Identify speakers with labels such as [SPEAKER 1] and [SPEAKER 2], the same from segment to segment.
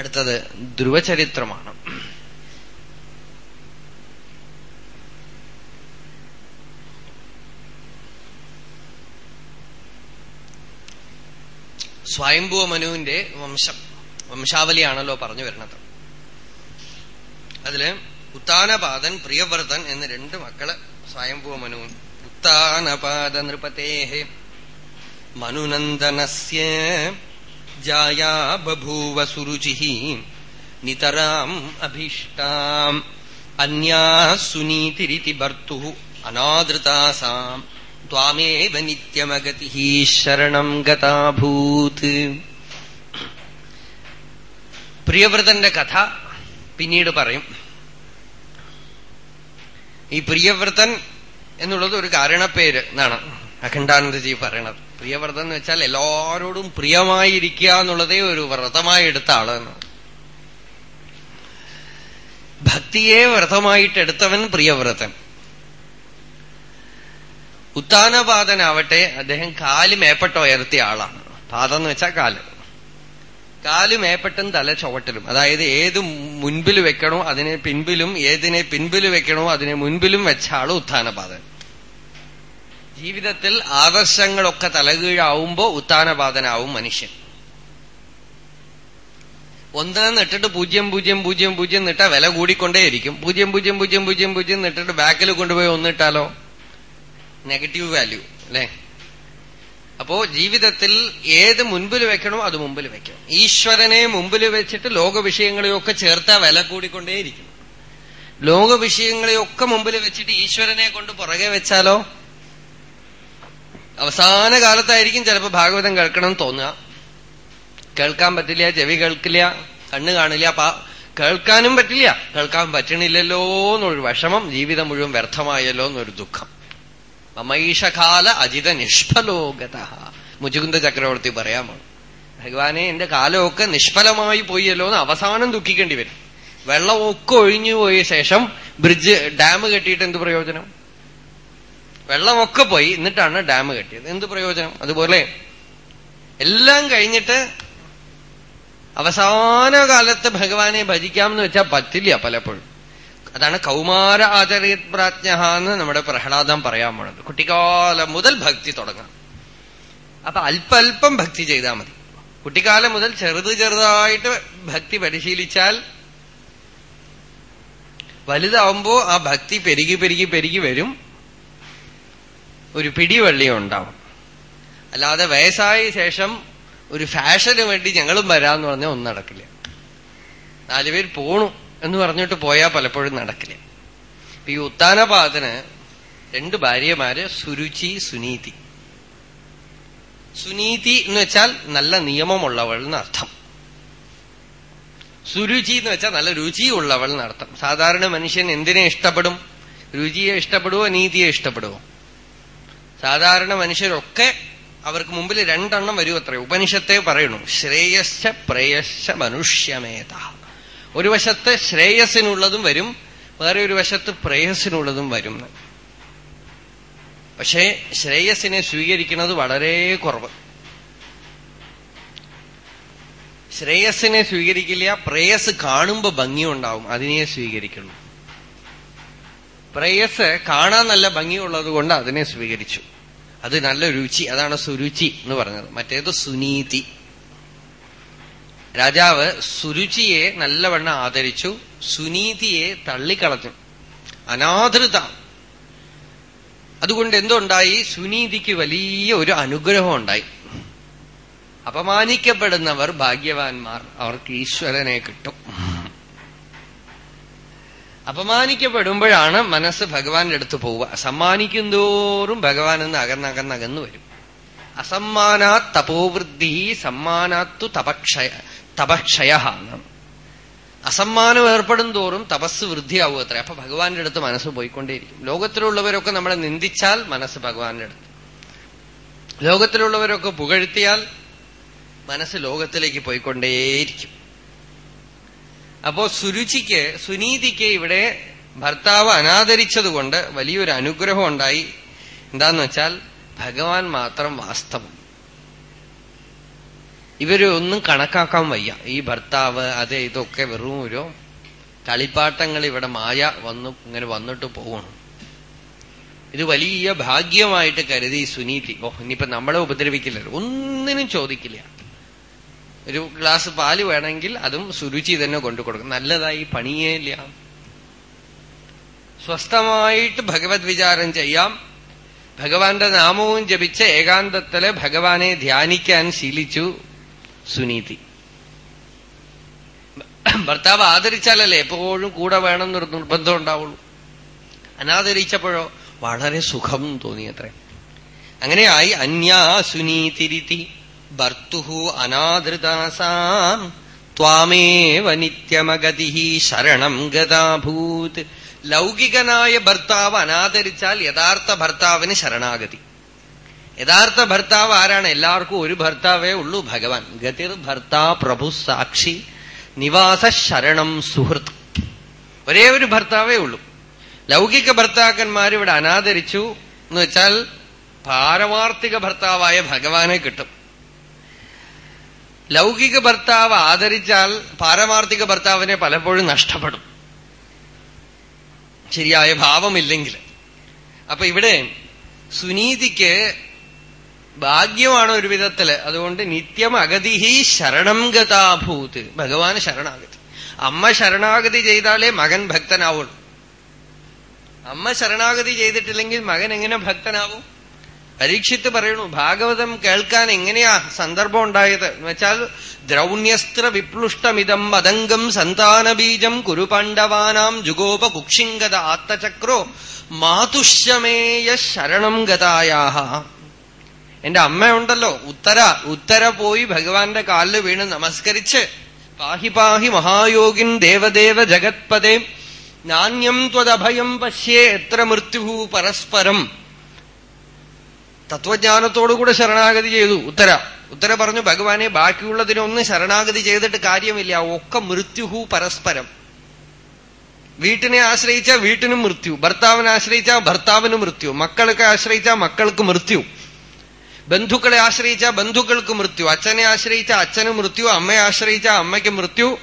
[SPEAKER 1] അടുത്തത് ധ്രുവചരിത്രമാണ്. സ്വയംഭുവ മനുവിന്റെ വംശം വംശാവലിയാണല്ലോ പറഞ്ഞു വരുന്നത്. അതിൽ ഉത്താനപാദൻ പ്രിയവ്രതൻ എന്ന രണ്ട് മക്കൾ സ്വയംഭുവ മനുവും. ഉത്താനപാദ നൃപതേഹേ മനുനന്ദനസ്യ ജായാ ബഭൂവ സുരുചിഃ നിതരാം അഭീഷ്ടാം അന്യാ സുനീതിരിതി ഭർത്തുഃ അനാദൃതാസാം ത്വാമേവ നിത്യമഗതി ശരണം ഗതാഭൂത് പ്രിയവ്രതന്റെ കഥ പിന്നീട് പറയും. ഈ പ്രിയവ്രതൻ എന്നുള്ളത് ഒരു കാരണപ്പേര് എന്നാണ് അഖണ്ഡാനന്ദജി പറയണത്. പ്രിയവ്രതം എന്ന് വെച്ചാൽ എല്ലാരോടും പ്രിയമായിരിക്കുക എന്നുള്ളതേ ഒരു വ്രതമായി എടുത്ത ആളാണ് ഭക്തിയെ വ്രതമായിട്ടെടുത്തവൻ പ്രിയവ്രതൻ. ഉത്താനപാതനാവട്ടെ അദ്ദേഹം കാൽ മേപ്പെട്ട് ഉയർത്തിയ ആളാണ്. പാദം എന്ന് വെച്ചാൽ കാൽ. കാൽ മേപ്പെട്ടും തല ചുവട്ടിലും. അതായത് ഏത് മുൻപിൽ വെക്കണോ അതിനെ പിൻപിലും ഏതിനെ പിൻപിൽ വെക്കണോ അതിനെ മുൻപിലും വെച്ച ആൾ ഉത്ഥാനപാതൻ ജീവിതത്തിൽ ആദർശങ്ങളൊക്കെ തലകീഴാവുമ്പോ ഉത്താനപാതനാവും മനുഷ്യൻ. ഒന്നാം നിട്ടിട്ട് പൂജ്യം പൂജ്യം പൂജ്യം പൂജ്യം നിട്ട വില കൂടിക്കൊണ്ടേയിരിക്കും. പൂജ്യം പൂജ്യം പൂജ്യം പൂജ്യം പൂജ്യം നിട്ടിട്ട് ബാക്കിൽ കൊണ്ടുപോയി ഒന്നിട്ടാലോ? നെഗറ്റീവ് വാല്യൂ അല്ലെ? അപ്പോ ജീവിതത്തിൽ ഏത് മുൻപിൽ വെക്കണോ അത് മുമ്പിൽ വെക്കണം. ഈശ്വരനെ മുമ്പിൽ വെച്ചിട്ട് ലോക വിഷയങ്ങളെയൊക്കെ ചേർത്താ വില കൂടിക്കൊണ്ടേയിരിക്കും. ലോക വിഷയങ്ങളെയൊക്കെ മുമ്പിൽ വെച്ചിട്ട് ഈശ്വരനെ കൊണ്ട് പുറകെ വെച്ചാലോ? അവസാന കാലത്തായിരിക്കും ചിലപ്പോ ഭാഗവതം കേൾക്കണം തോന്നുക. കേൾക്കാൻ പറ്റില്ല ചെവി കേൾക്കില്ല കണ്ണ് കാണില്ല കേൾക്കാനും പറ്റില്ല. കേൾക്കാൻ പറ്റണില്ലല്ലോ എന്നൊരു വിഷമം ജീവിതം മുഴുവൻ വ്യർത്ഥമായല്ലോ എന്നൊരു ദുഃഖം. അമൈഷകാല അജിത നിഷ്ഫലോകത മുജുകുന്ദ ചക്രവർത്തി പറയാമോ ഭഗവാനെ എന്റെ കാലമൊക്കെ നിഷ്ഫലമായി പോയല്ലോ എന്ന് അവസാനം ദുഃഖിക്കേണ്ടി വരും. വെള്ളമൊക്കെ ഒഴിഞ്ഞു പോയ ശേഷം ബ്രിഡ്ജ് ഡാം കെട്ടിയിട്ട് എന്ത് പ്രയോജനം? വെള്ളമൊക്കെ പോയി എന്നിട്ടാണ് ഡാം കെട്ടിയത്. എന്ത് പ്രയോജനം? അതുപോലെ എല്ലാം കഴിഞ്ഞിട്ട് അവസാന കാലത്ത് ഭഗവാനെ ഭജിക്കാമെന്ന് വെച്ചാൽ പറ്റില്ല പലപ്പോഴും. അതാണ് കൗമാര പ്രാജ്ഞ എന്ന് നമ്മുടെ പ്രഹ്ലാദം പറയാൻ പോണത്. കുട്ടിക്കാലം മുതൽ ഭക്തി തുടങ്ങാം. അപ്പൊ അല്പല്പം ഭക്തി ചെയ്താൽ മതി. കുട്ടിക്കാലം മുതൽ ചെറുത് ചെറുതായിട്ട് ഭക്തി പരിശീലിച്ചാൽ വലുതാവുമ്പോ ആ ഭക്തി പെരുകി പെരുകി പെരുകി വരും. ഒരു പിടിവള്ളിയും ഉണ്ടാവും അല്ലാതെ വയസ്സായ ശേഷം ഒരു ഫാഷന് വേണ്ടി ഞങ്ങളും വരാന്ന് പറഞ്ഞാൽ ഒന്നും നടക്കില്ല. നാലുപേർ പോണു എന്ന് പറഞ്ഞിട്ട് പോയാൽ പലപ്പോഴും നടക്കില്ല. ഈ ഉത്താനപാദന് രണ്ട് ഭാര്യമാര് സുരുചി സുനീതി. സുനീതി എന്ന് വെച്ചാൽ നല്ല നിയമമുള്ളവൾ എന്നർത്ഥം. സുരുചി എന്ന് വെച്ചാൽ നല്ല രുചിയുള്ളവൾ എന്നർത്ഥം. സാധാരണ മനുഷ്യൻ എന്തിനെ ഇഷ്ടപ്പെടും? രുചിയെ ഇഷ്ടപ്പെടുവോ നീതിയെ ഇഷ്ടപ്പെടുവോ? സാധാരണ മനുഷ്യരൊക്കെ അവർക്ക് മുമ്പിൽ രണ്ടെണ്ണം വരും അത്ര. ഉപനിഷത്തെ പറയണു ശ്രേയശ്ച പ്രേയശ്ച മനുഷ്യമേത. ഒരു വശത്ത് ശ്രേയസ്സിനുള്ളതും വരും വേറെ ഒരു വശത്ത് പ്രേയസ്സിനുള്ളതും വരും. പക്ഷേ ശ്രേയസിനെ സ്വീകരിക്കുന്നത് വളരെ കുറവ്. ശ്രേയസിനെ സ്വീകരിക്കില്ല പ്രേയസ് കാണുമ്പോ ഭംഗിയുണ്ടാവും അതിനെ സ്വീകരിക്കുന്നു പ്രേയസ് കാണാൻ നല്ല ഭംഗിയുള്ളത് കൊണ്ട് അതിനെ സ്വീകരിച്ചു. അത് നല്ല രുചി അതാണ് സുരുചി എന്ന് പറഞ്ഞത്. മറ്റേത് സുനീതി. രാജാവ് സുരുചിയെ നല്ലവണ്ണം ആദരിച്ചു സുനീതിയെ തള്ളിക്കളഞ്ഞു. അനാദൃത. അതുകൊണ്ട് എന്തുണ്ടായി? സുനീതിക്ക് വലിയ ഒരു അനുഗ്രഹം ഉണ്ടായി. അപമാനിക്കപ്പെടുന്നവർ ഭാഗ്യവാന്മാർ. അവർക്ക് ഈശ്വരനെ കിട്ടും. അപമാനിക്കപ്പെടുമ്പോഴാണ് മനസ്സ് ഭഗവാന്റെ അടുത്ത് പോവുക. സമ്മാനിക്കും തോറും ഭഗവാൻ എന്ന് അകന്നകന്നകന്നു വരും. അസമ്മാനാത് തപോവൃദ്ധി സമ്മാനാത്തു തപക്ഷയ തപക്ഷയ അസമ്മാനം ഏർപ്പെടും തോറും തപസ് വൃദ്ധിയാവും അത്ര. അപ്പൊ ഭഗവാന്റെ അടുത്ത് മനസ്സ് പോയിക്കൊണ്ടേയിരിക്കും. ലോകത്തിലുള്ളവരൊക്കെ നമ്മളെ നിന്ദിച്ചാൽ മനസ്സ് ഭഗവാന്റെ അടുത്ത്. ലോകത്തിലുള്ളവരൊക്കെ പുകഴ്ത്തിയാൽ മനസ്സ് ലോകത്തിലേക്ക് പോയിക്കൊണ്ടേയിരിക്കും. അപ്പോ സുരുചിക്ക് സുനീതിക്ക് ഇവിടെ ഭർത്താവ് അനാദരിച്ചതുകൊണ്ട് വലിയൊരു അനുഗ്രഹം ഉണ്ടായി. എന്താന്ന് വെച്ചാൽ ഭഗവാൻ മാത്രം വാസ്തവം. ഇവരെ ഒന്നും കണക്കാക്കാൻ വയ്യ. ഈ ഭർത്താവ് അത് ഇതൊക്കെ വെറും ഒരു കളിപ്പാട്ടങ്ങൾ ഇവിടെ മായ വന്നു ഇങ്ങനെ വന്നിട്ട് പോകണം ഇത് വലിയ ഭാഗ്യമായിട്ട് കരുതി സുനീതി. ഓ ഇനിയിപ്പൊ നമ്മളെ ഉപദ്രവിക്കില്ല ഒന്നിനും ചോദിക്കില്ല. ഒരു ഗ്ലാസ് പാൽ വേണമെങ്കിൽ അതും സുരുചി തന്നെ കൊണ്ടു കൊടുക്കും. നല്ലതായി പണിയേ ഇല്ല സ്വസ്ഥമായിട്ട് ഭഗവത് വിചാരം ചെയ്യാം. ഭഗവാന്റെ നാമവും ജപിച്ച് ഏകാന്തത്തിൽ ഭഗവാനെ ധ്യാനിക്കാൻ ശീലിച്ചു സുനീതി. ഭർത്താവ് ആദരിച്ചാലല്ലേ എപ്പോഴും കൂടെ വേണമെന്നൊരു നിർബന്ധം ഉണ്ടാവുള്ളൂ. അനാദരിച്ചപ്പോഴോ വളരെ സുഖം തോന്നിയത്രേ. അങ്ങനെയായി അന്യാ സുനീതിരിതി ഭർത്തുഹു അനാദൃതാസാം. ത്വാമേവ നിത്യമഗതി ശരണം ഗതാഭൂത്. ലൗകികനായ ഭർത്താവ് അനാദരിച്ചാൽ യഥാർത്ഥ ഭർത്താവിന് ശരണാഗതി. യഥാർത്ഥ ഭർത്താവ് ആരാണ്? എല്ലാവർക്കും ഒരു ഭർത്താവേ ഉള്ളൂ ഭഗവാൻ. ഗതിർ ഭർത്താ പ്രഭു സാക്ഷി. നിവാസ ശരണം സുഹൃത്ത്. ഒരേ ഒരു ഭർത്താവേ ഉള്ളൂ. ലൗകിക ഭർത്താക്കന്മാർ ഇവിടെ അനാദരിച്ചു എന്ന് വെച്ചാൽ പാരമാർത്ഥിക ഭർത്താവായ ഭഗവാനെ കിട്ടും. ലൗകിക ഭർത്താവ് ആദരിച്ചാൽ പാരമാർത്ഥിക ഭർത്താവിനെ പലപ്പോഴും നഷ്ടപ്പെടും. ശരിയായ ഭാവമില്ലെങ്കിൽ. അപ്പൊ ഇവിടെ സുനീതിക്ക് ഭാഗ്യമാണ് ഒരു വിധത്തിൽ. അതുകൊണ്ട് നിത്യം അഗതിഹി ശരണം ഗതാഭൂത്. ഭഗവാന് ശരണാഗതി. അമ്മ ശരണാഗതി ചെയ്താലേ മകൻ ഭക്തനാവുള്ളൂ. അമ്മ ശരണാഗതി ചെയ്തിട്ടില്ലെങ്കിൽ മകൻ എങ്ങനെ ഭക്തനാവും? പരീക്ഷിത്ത് പറയണു ഭാഗവതം കേൾക്കാൻ എങ്ങനെയാ സന്ദർഭം ഉണ്ടായത്? എന്ന് വെച്ചാൽ ദ്രൗണ്യസ്ത്ര വിപ്ലുഷ്ടമിതം മതംഗം സന്താനബീജം കുരുപാണ്ഡവാനാം ജുഗോപ കുക്ഷിംഗത ആത്തചക്രോ മാതുഷ്യമേയ ശരണം ഗതായാഹ. എന്റെ അമ്മയുണ്ടല്ലോ ഉത്തര ഉത്തര പോയി ഭഗവാന്റെ കാലിൽ വീണ് നമസ്കരിച്ച് പാഹി പാഹി മഹായോഗിൻ ദേവദേവ ജഗത്പദേ നാണ്യം ത്വദഭയം പശ്യേ എത്ര മൃത്യു പരസ്പരം തത്വജ്ഞാനത്തോടുകൂടെ ശരണാഗതി ചെയ്തു. ഉത്തര. ഉത്തര പറഞ്ഞു ഭഗവാനെ ബാക്കിയുള്ളതിനൊന്നും ശരണാഗതി ചെയ്തിട്ട് കാര്യമില്ല. ഒക്കെ മൃത്യുഹു പരസ്പരം. വീട്ടിനെ ആശ്രയിച്ചാൽ വീട്ടിനും മൃത്യു. ഭർത്താവിനെ ആശ്രയിച്ചാൽ ഭർത്താവിനും മൃത്യു. മക്കൾക്ക് ആശ്രയിച്ചാൽ മക്കൾക്ക് മൃത്യു. ബന്ധുക്കളെ ആശ്രയിച്ച ബന്ധുക്കൾക്ക് മൃത്യു. അച്ഛനെ ആശ്രയിച്ച അച്ഛനും മൃത്യു. അമ്മയെ ആശ്രയിച്ച അമ്മയ്ക്ക് മൃത്യു.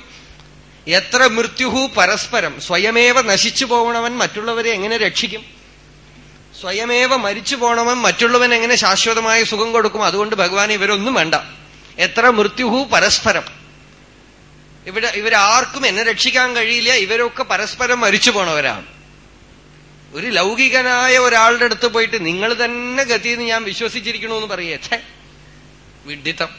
[SPEAKER 1] എത്ര മൃത്യുഹു പരസ്പരം. സ്വയമേവ നശിച്ചു പോകണവൻ മറ്റുള്ളവരെ എങ്ങനെ രക്ഷിക്കും? സ്വയമേവ മരിച്ചു പോണവൻ മറ്റുള്ളവൻ എങ്ങനെ ശാശ്വതമായ സുഖം കൊടുക്കും? അതുകൊണ്ട് ഭഗവാൻ ഇവരൊന്നും വേണ്ട. എത്ര മൃത്യുഹു പരസ്പരം. ഇവിടെ ഇവരാർക്കും എന്നെ രക്ഷിക്കാൻ കഴിയില്ല. ഇവരൊക്കെ പരസ്പരം മരിച്ചു പോണവരാണ്. ഒരു ലൗകികനായ ഒരാളുടെ അടുത്ത് പോയിട്ട് നിങ്ങൾ തന്നെ ഗതിന്ന് ഞാൻ വിശ്വസിച്ചിരിക്കണമെന്ന് പറയേ. വിഡിത്തം.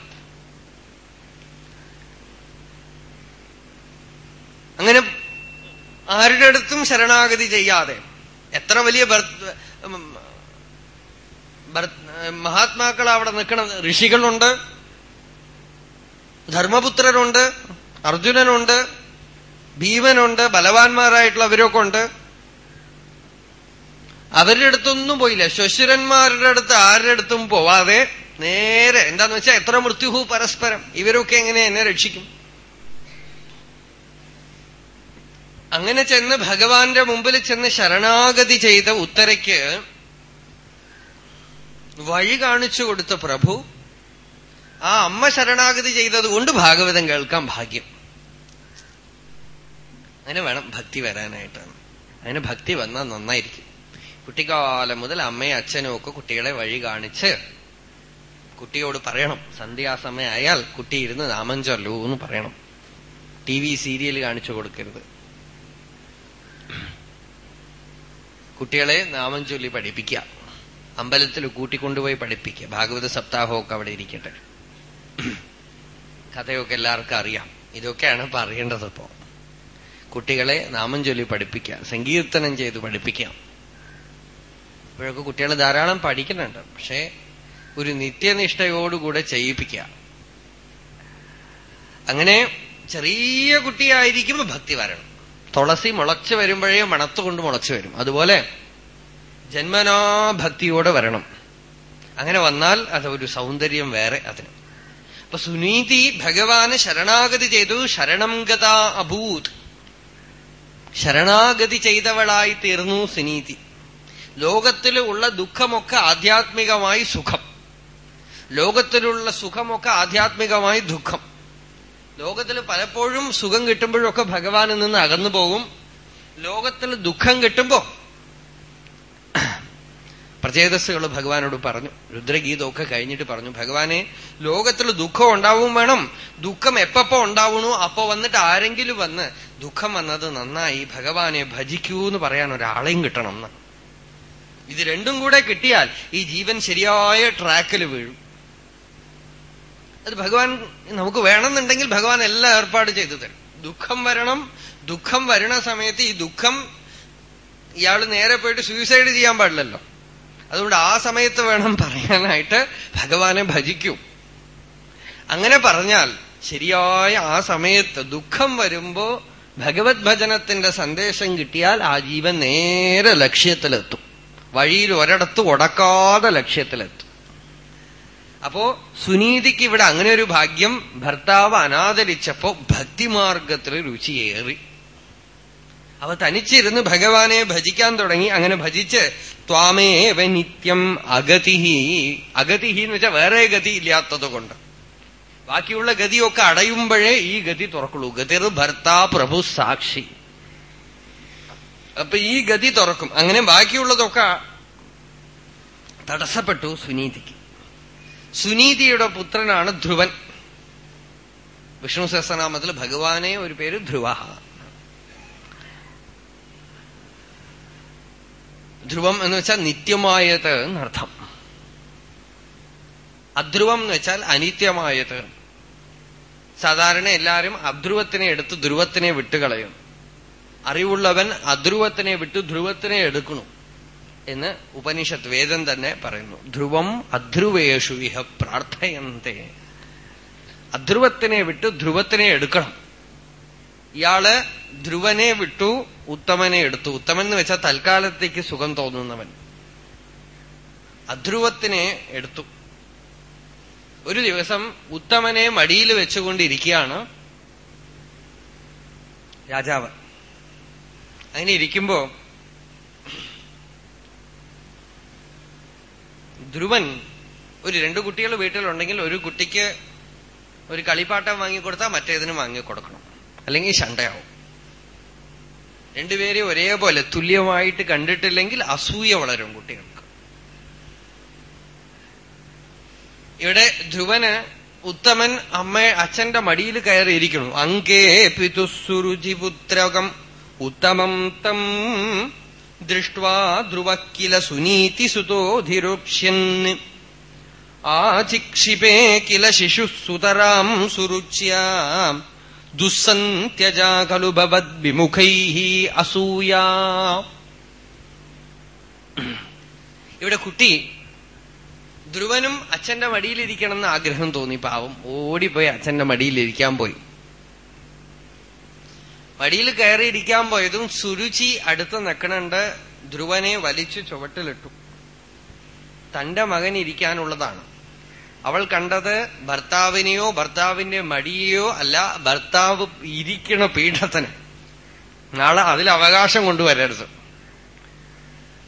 [SPEAKER 1] അങ്ങനെ ആരുടെ അടുത്തും ശരണാഗതി ചെയ്യാതെ. എത്ര വലിയ മഹാത്മാക്കൾ അവിടെ നിൽക്കണം ഋഷികളുണ്ട് ധർമ്മപുത്രരുണ്ട് അർജുനനുണ്ട് ഭീമനുണ്ട് ബലവാന്മാരായിട്ടുള്ളവരൊക്കെ ഉണ്ട്. അവരുടെ അടുത്തൊന്നും പോയില്ല. ശ്വശുരന്മാരുടെ അടുത്ത് ആരുടെ അടുത്തും പോവാതെ നേരെ എന്താന്ന് വെച്ചാൽ എത്ര മൃത്യുഹു പരസ്പരം. ഇവരൊക്കെ എങ്ങനെ എന്നെ രക്ഷിക്കും? അങ്ങനെ ചെന്ന് ഭഗവാന്റെ മുമ്പിൽ ചെന്ന് ശരണാഗതി ചെയ്ത ഉത്തരയ്ക്ക് വഴി കാണിച്ചു കൊടുത്ത പ്രഭു ആ അമ്മ ശരണാഗതി ചെയ്തതുകൊണ്ട് ഭാഗവതം കേൾക്കാൻ ഭാഗ്യം. അങ്ങനെ വേണം ഭക്തി വരാനായിട്ടാണ് അതിന് ഭക്തി വന്നാൽ നന്നായിരിക്കും. കുട്ടിക്കാലം മുതൽ അമ്മയും അച്ഛനും ഒക്കെ കുട്ടികളെ വഴി കാണിച്ച് കുട്ടിയോട് പറയണം. സന്ധ്യാസമയായാൽ കുട്ടി ഇരുന്ന് നാമം ചൊല്ലൂ എന്ന് പറയണം. ടി വി സീരിയൽ കാണിച്ചു കൊടുക്കരുത്. കുട്ടികളെ നാമം ചൊല്ലി പഠിപ്പിക്കുക. അമ്പലത്തിൽ കൂട്ടിക്കൊണ്ടുപോയി പഠിപ്പിക്കുക. ഭാഗവത സപ്താഹമൊക്കെ അവിടെ ഇരിക്കട്ടെ. കഥയൊക്കെ എല്ലാവർക്കും അറിയാം. ഇതൊക്കെയാണ് പറയേണ്ടത് ഇപ്പോ. കുട്ടികളെ നാമം ചൊല്ലി പഠിപ്പിക്കുക. സങ്കീർത്തനം ചെയ്ത് പഠിപ്പിക്കാം. ഇപ്പോഴൊക്കെ കുട്ടികൾ ധാരാളം പഠിക്കുന്നുണ്ട്. പക്ഷേ ഒരു നിത്യനിഷ്ഠയോടുകൂടെ ചെയ്യിപ്പിക്കുക. അങ്ങനെ ചെറിയ കുട്ടിയായിരിക്കുമ്പോ ഭക്തി വരണം. തുളസി മുളച്ചു വരുമ്പോഴേ മണത്തുകൊണ്ട് മുളച്ചു വരും. അതുപോലെ ജന്മനാ ഭക്തിയോടെ വരണം. അങ്ങനെ വന്നാൽ അതൊരു സൗന്ദര്യം വേറെ അതിന്. അപ്പൊ സുനീതി ഭഗവാന് ശരണാഗതി ചെയ്തു. ശരണം ഗത അഭൂത്. ശരണാഗതി ചെയ്തവളായി തീർന്നു സുനീതി. ലോകത്തിൽ ഉള്ള ദുഃഖമൊക്കെ ആധ്യാത്മികമായി സുഖം. ലോകത്തിലുള്ള സുഖമൊക്കെ ആധ്യാത്മികമായി ദുഃഖം. ലോകത്തിൽ പലപ്പോഴും സുഖം കിട്ടുമ്പോഴൊക്കെ ഭഗവാനിൽ നിന്ന് അകന്നു പോകും. ലോകത്തിൽ ദുഃഖം കിട്ടുമ്പോ പ്രചേതസ്സുകൾ ഭഗവാനോട് പറഞ്ഞു. രുദ്രഗീതമൊക്കെ കഴിഞ്ഞിട്ട് പറഞ്ഞു ഭഗവാനെ ലോകത്തിൽ ദുഃഖം ഉണ്ടാവും വേണം. ദുഃഖം എപ്പോ ഉണ്ടാവണോ? അപ്പോ വന്നിട്ട് ആരെങ്കിലും വന്ന് ദുഃഖം വന്നത് നന്നായി ഭഗവാനെ ഭജിക്കൂ എന്ന് പറയാൻ ഒരാളെയും കിട്ടണം ഇത് രണ്ടും കൂടെ കിട്ടിയാൽ ഈ ജീവൻ ശരിയായ ട്രാക്കിൽ വീഴും. അത് ഭഗവാൻ നമുക്ക് വേണമെന്നുണ്ടെങ്കിൽ ഭഗവാൻ എല്ലാം ഏർപ്പാട് ചെയ്തു തരും. ദുഃഖം വരണം ദുഃഖം വരണ സമയത്ത് ഈ ദുഃഖം ഇയാൾ നേരെ പോയിട്ട് സൂയിസൈഡ് ചെയ്യാൻ പാടില്ലല്ലോ. അതുകൊണ്ട് ആ സമയത്ത് വേണം പറയാനായിട്ട് ഭഗവാനെ ഭജിക്കും. അങ്ങനെ പറഞ്ഞാൽ ശരിയായ ആ സമയത്ത് ദുഃഖം വരുമ്പോ ഭഗവത് ഭജനത്തിന്റെ സന്ദേശം കിട്ടിയാൽ ആ ജീവൻ നേരെ ലക്ഷ്യത്തിലെത്തും. വഴിയിൽ ഒരിടത്ത് ഉടക്കാതെ ലക്ഷ്യത്തിലെത്തും. അപ്പോ സുനീതിക്ക് ഇവിടെ അങ്ങനെ ഒരു ഭാഗ്യം ഭർത്താവ് അനാദരിച്ചപ്പോ ഭക്തിമാർഗത്തിൽ രുചിയേറി. അവ തനിച്ചിരുന്ന് ഭഗവാനെ ഭജിക്കാൻ തുടങ്ങി. അങ്ങനെ ഭജിച്ച് ത്വാമേവ നിത്യം അഗതിഹി. അഗതിഹി എന്ന് വെച്ചാൽ വേറെ ഗതി ഇല്ലാത്തത് കൊണ്ട്. ബാക്കിയുള്ള ഗതിയൊക്കെ അടയുമ്പോഴേ ഈ ഗതി തുറക്കുള്ളൂ. ഗതിർ ഭർത്താ പ്രഭു സാക്ഷി. അപ്പൊ ഈ ഗതി തുറക്കും. അങ്ങനെ ബാക്കിയുള്ളതൊക്കെ തടസ്സപ്പെട്ടു സുനീതിക്ക്. സുനീതിയുടെ പുത്രനാണ് ധ്രുവൻ. വിഷ്ണു സഹസ്രനാമത്തിൽ ഭഗവാനെ ഒരു പേര് ധ്രുവ. ധ്രുവം എന്ന് വെച്ചാൽ നിത്യമായത് എന്നർത്ഥം. അധ്രുവം എന്ന് വെച്ചാൽ അനിത്യമായത്. സാധാരണ എല്ലാരും അധ്രുവത്തിനെ എടുത്ത് ധ്രുവത്തിനെ വിട്ടുകളയും. അറിവുള്ളവൻ അധ്രുവത്തിനെ വിട്ട് ധ്രുവത്തിനെ എടുക്കണു എന്ന് ഉപനിഷത്ത് വേദം തന്നെ പറയുന്നു. ധ്രുവം അധ്രുവേഷു ഇഹ പ്രാർത്ഥയന്തേ. അധ്രുവത്തിനെ വിട്ടു ധ്രുവത്തിനെ എടുക്കണം. ഇയാൾ ധ്രുവനെ വിട്ടു ഉത്തമനെ എടുത്തു. ഉത്തമൻ എന്ന് വെച്ചാൽ തൽക്കാലത്തേക്ക് സുഖം തോന്നുന്നവൻ. അധ്രുവത്തിനെ എടുത്തു. ഒരു ദിവസം ഉത്തമനെ മടിയിൽ വെച്ചുകൊണ്ടിരിക്കുകയാണ് രാജാവ്. അങ്ങനെ ഇരിക്കുമ്പോ ധ്രുവൻ ഒരു രണ്ടു കുട്ടികൾ വീട്ടിലുണ്ടെങ്കിൽ ഒരു കുട്ടിക്ക് ഒരു കളിപ്പാട്ടം വാങ്ങിക്കൊടുത്താൽ മറ്റേതിനും വാങ്ങിക്കൊടുക്കണം. അല്ലെങ്കിൽ ശണ്ടയാവും. രണ്ടുപേരെ ഒരേപോലെ തുല്യമായിട്ട് കണ്ടിട്ടില്ലെങ്കിൽ അസൂയ വളരും കുട്ടികൾക്ക്. ഇവിടെ ധ്രുവന് ഉത്തമൻ അമ്മ അച്ഛന്റെ മടിയിൽ കയറിയിരിക്കുന്നു. അങ്കേ പിതുസുരുചിപുത്രകം ഉത്തമം തം ദൃഷ്ട്വാ ധ്രുവ കില സുനീതി സുതോധിരുക്ഷ്യൻ ആചിക്ഷിപേ കില ശിശുസുതരാം സുരുച്യാം. ദുസ്സന്ത്യജാ ഖലു ഭവദ്വിമുഖൈ അസൂയ. ഇവിടെ കുട്ടി ധ്രുവനും അച്ഛന്റെ മടിയിലിരിക്കണം എന്ന് ആഗ്രഹം തോന്നി. പാവം ഓടിപ്പോയി അച്ഛന്റെ മടിയിലിരിക്കാൻ പോയി. മടിയിൽ കയറിയിരിക്കാൻ പോയതും സുരുചി അടുത്ത് നിൽക്കണുണ്ട് ധ്രുവനെ വലിച്ചു ചുവട്ടിലിട്ടു. തന്റെ മകൻ ഇരിക്കാനുള്ളതാണ്. അവൾ കണ്ടത് ഭർത്താവിനെയോ ഭർത്താവിന്റെ മടിയെയോ അല്ല ഭർത്താവ് ഇരിക്കണ പീഠത്തിന്. നാളെ അതിൽ അവകാശം കൊണ്ടുവരരുത്.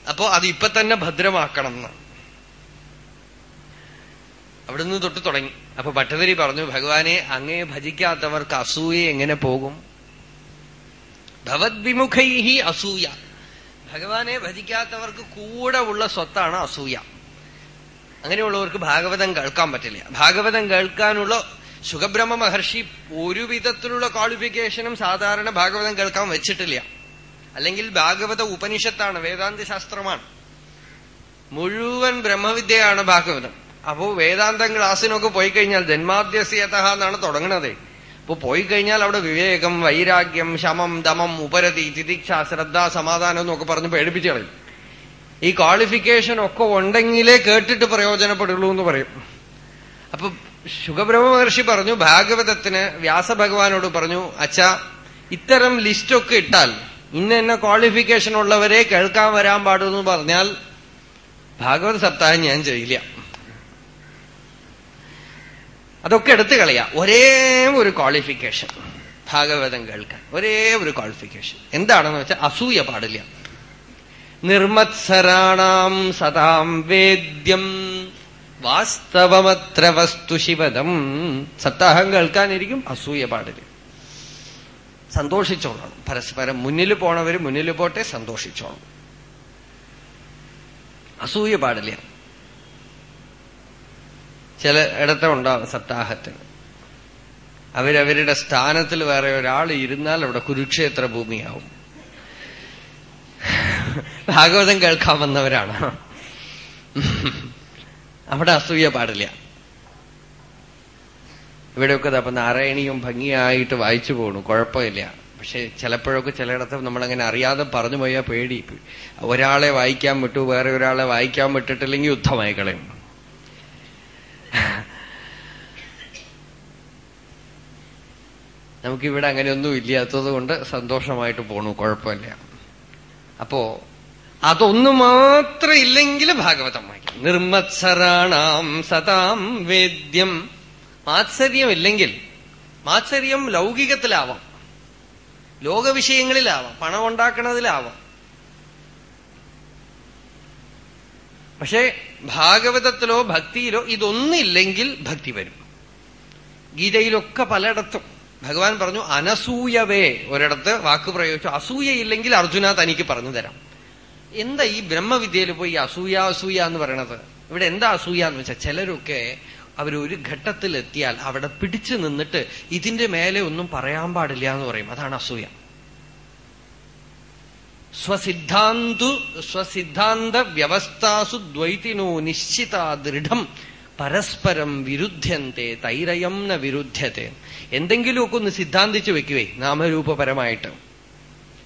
[SPEAKER 1] അപ്പോ അത് ഇപ്പൊ തന്നെ ഭദ്രമാക്കണം എന്ന് അവിടുന്ന് തൊട്ട് തുടങ്ങി. അപ്പൊ ഭട്ടതിരി പറഞ്ഞു ഭഗവാനെ അങ്ങേ ഭജിക്കാത്തവർക്ക് അസൂയ എങ്ങനെ പോകും? ഭവദ്വിമുഖൈഹി അസൂയ. ഭഗവാനെ ഭജിക്കാത്തവർക്ക് കൂടെ ഉള്ള സ്വത്താണ് അസൂയ. അങ്ങനെയുള്ളവർക്ക് ഭാഗവതം കേൾക്കാൻ പറ്റില്ല. ഭാഗവതം കേൾക്കാനുള്ള സുഖബ്രഹ്മ മഹർഷി ഒരു വിധത്തിലുള്ള ക്വാളിഫിക്കേഷനും സാധാരണ ഭാഗവതം കേൾക്കാൻ വെച്ചിട്ടില്ല. അല്ലെങ്കിൽ ഭാഗവത ഉപനിഷത്താണ് വേദാന്ത ശാസ്ത്രമാണ് മുഴുവൻ ബ്രഹ്മവിദ്യയാണ് ഭാഗവതം. അപ്പോ വേദാന്തം ക്ലാസ്സിനൊക്കെ പോയി കഴിഞ്ഞാൽ ജന്മാദ്യസ്യത എന്നാണ് തുടങ്ങണത്. അപ്പൊ പോയി കഴിഞ്ഞാൽ അവിടെ വിവേകം വൈരാഗ്യം ശമം ദമം ഉപരതി തിദിക്ഷ ശ്രദ്ധ സമാധാനം എന്നൊക്കെ പറഞ്ഞ് പേടിപ്പിച്ചു കളയും. ഈ ക്വാളിഫിക്കേഷൻ ഒക്കെ ഉണ്ടെങ്കിലേ കേട്ടിട്ട് പ്രയോജനപ്പെടുള്ളൂ എന്ന് പറയും. അപ്പൊ ശുഖബ്രഹ്മ മഹർഷി പറഞ്ഞു ഭാഗവതത്തിന് വ്യാസഭഗവാനോട് പറഞ്ഞു അച്ഛ ഇത്തരം ലിസ്റ്റൊക്കെ ഇട്ടാൽ ഇന്ന എന്ന ക്വാളിഫിക്കേഷൻ ഉള്ളവരെ കേൾക്കാൻ വരാൻ പാടുമെന്ന് പറഞ്ഞാൽ ഭാഗവത സപ്താഹം ഞാൻ ചെയ്യില്ല. അതൊക്കെ എടുത്തു കളയാ. ഒരേ ഒരു ക്വാളിഫിക്കേഷൻ ഭാഗവതം കേൾക്കാൻ. ഒരേ ഒരു ക്വാളിഫിക്കേഷൻ എന്താണെന്ന് വെച്ചാൽ അസൂയ പാടില്ല. നിർമത്സരാണാം സദാം വേദ്യം. വാസ്തവമത്ര വസ്തു ശിവദം. സപ്താഹം കേൾക്കാനിരിക്കും അസൂയ പാടില്ല. സന്തോഷിച്ചോളണം. പരസ്പരം മുന്നിൽ പോണവര് മുന്നിൽ പോട്ടെ സന്തോഷിച്ചോളണം. അസൂയ പാടില്ല. ചില ഇടത്തെ ഉണ്ടാവും സപ്താഹത്തിന് അവരവരുടെ സ്ഥാനത്തിൽ വേറെ ഒരാൾ ഇരുന്നാൽ അവിടെ കുരുക്ഷേത്ര ഭൂമിയാവും. ഭാഗവതം കേൾക്കാൻ വന്നവരാണ്. അവിടെ അസൂയ പാടില്ല. ഇവിടെയൊക്കെ അപ്പൊ നാരായണിയും ഭംഗിയായിട്ട് വായിച്ചു പോകണു കുഴപ്പമില്ല. പക്ഷെ ചിലപ്പോഴൊക്കെ ചിലയിടത്ത് നമ്മളങ്ങനെ അറിയാതെ പറഞ്ഞു പോയാൽ പേടി. ഒരാളെ വായിക്കാൻ വിട്ടു വേറെ ഒരാളെ വായിക്കാൻ വിട്ടിട്ടില്ലെങ്കിൽ യുദ്ധമായി കളയും നമുക്കിവിടെ അങ്ങനെയൊന്നും ഇല്ലാത്തത് കൊണ്ട് സന്തോഷമായിട്ട് പോണു കുഴപ്പമില്ല. അപ്പോ അതൊന്നു മാത്രം ഇല്ലെങ്കിൽ ഭാഗവതം വായിക്കും. നിർമ്മത്സരാണാം സതാം വേദ്യം. മാത്സര്യം ഇല്ലെങ്കിൽ മാത്സര്യം ലൗകികത്തിലാവാം. ലോകവിഷയങ്ങളിലാവാം പണം ഉണ്ടാക്കണതിലാവാം പക്ഷേ ഭാഗവതത്തിലോ ഭക്തിയിലോ ഇതൊന്നില്ലെങ്കിൽ ഭക്തി വരും. ഗീതയിലൊക്കെ പലയിടത്തും. ഭഗവാൻ പറഞ്ഞു അനസൂയവേ ഒരിടത്ത് വാക്ക് പ്രയോഗിച്ചു. അസൂയയില്ലെങ്കിൽ അർജുന തനിക്ക് പറഞ്ഞു തരാം. എന്താ ഈ ബ്രഹ്മവിദ്യയിൽ പോയി അസൂയ അസൂയ എന്ന് പറയണത്? ഇവിടെ എന്താ അസൂയ എന്ന് വെച്ചാൽ ചിലരൊക്കെ അവരൊരു ഘട്ടത്തിലെത്തിയാൽ അവിടെ പിടിച്ചു നിന്നിട്ട് ഇതിന്റെ മേലെ ഒന്നും പറയാൻ പാടില്ല എന്ന് പറയും. അതാണ് അസൂയ. സ്വസിദ്ധാന്തു സ്വസിദ്ധാന്ത വ്യവസ്ഥാസു ദ്വൈതിനോ നിശ്ചിത ദൃഢം. പരസ്പരം വിരുദ്ധ്യന്തെ തൈരയം ന വിരുദ്ധ്യത്തെ എന്തെങ്കിലുമൊക്കെ ഒന്ന് സിദ്ധാന്തിച്ചു വെക്കുവേ നാമരൂപപരമായിട്ട്.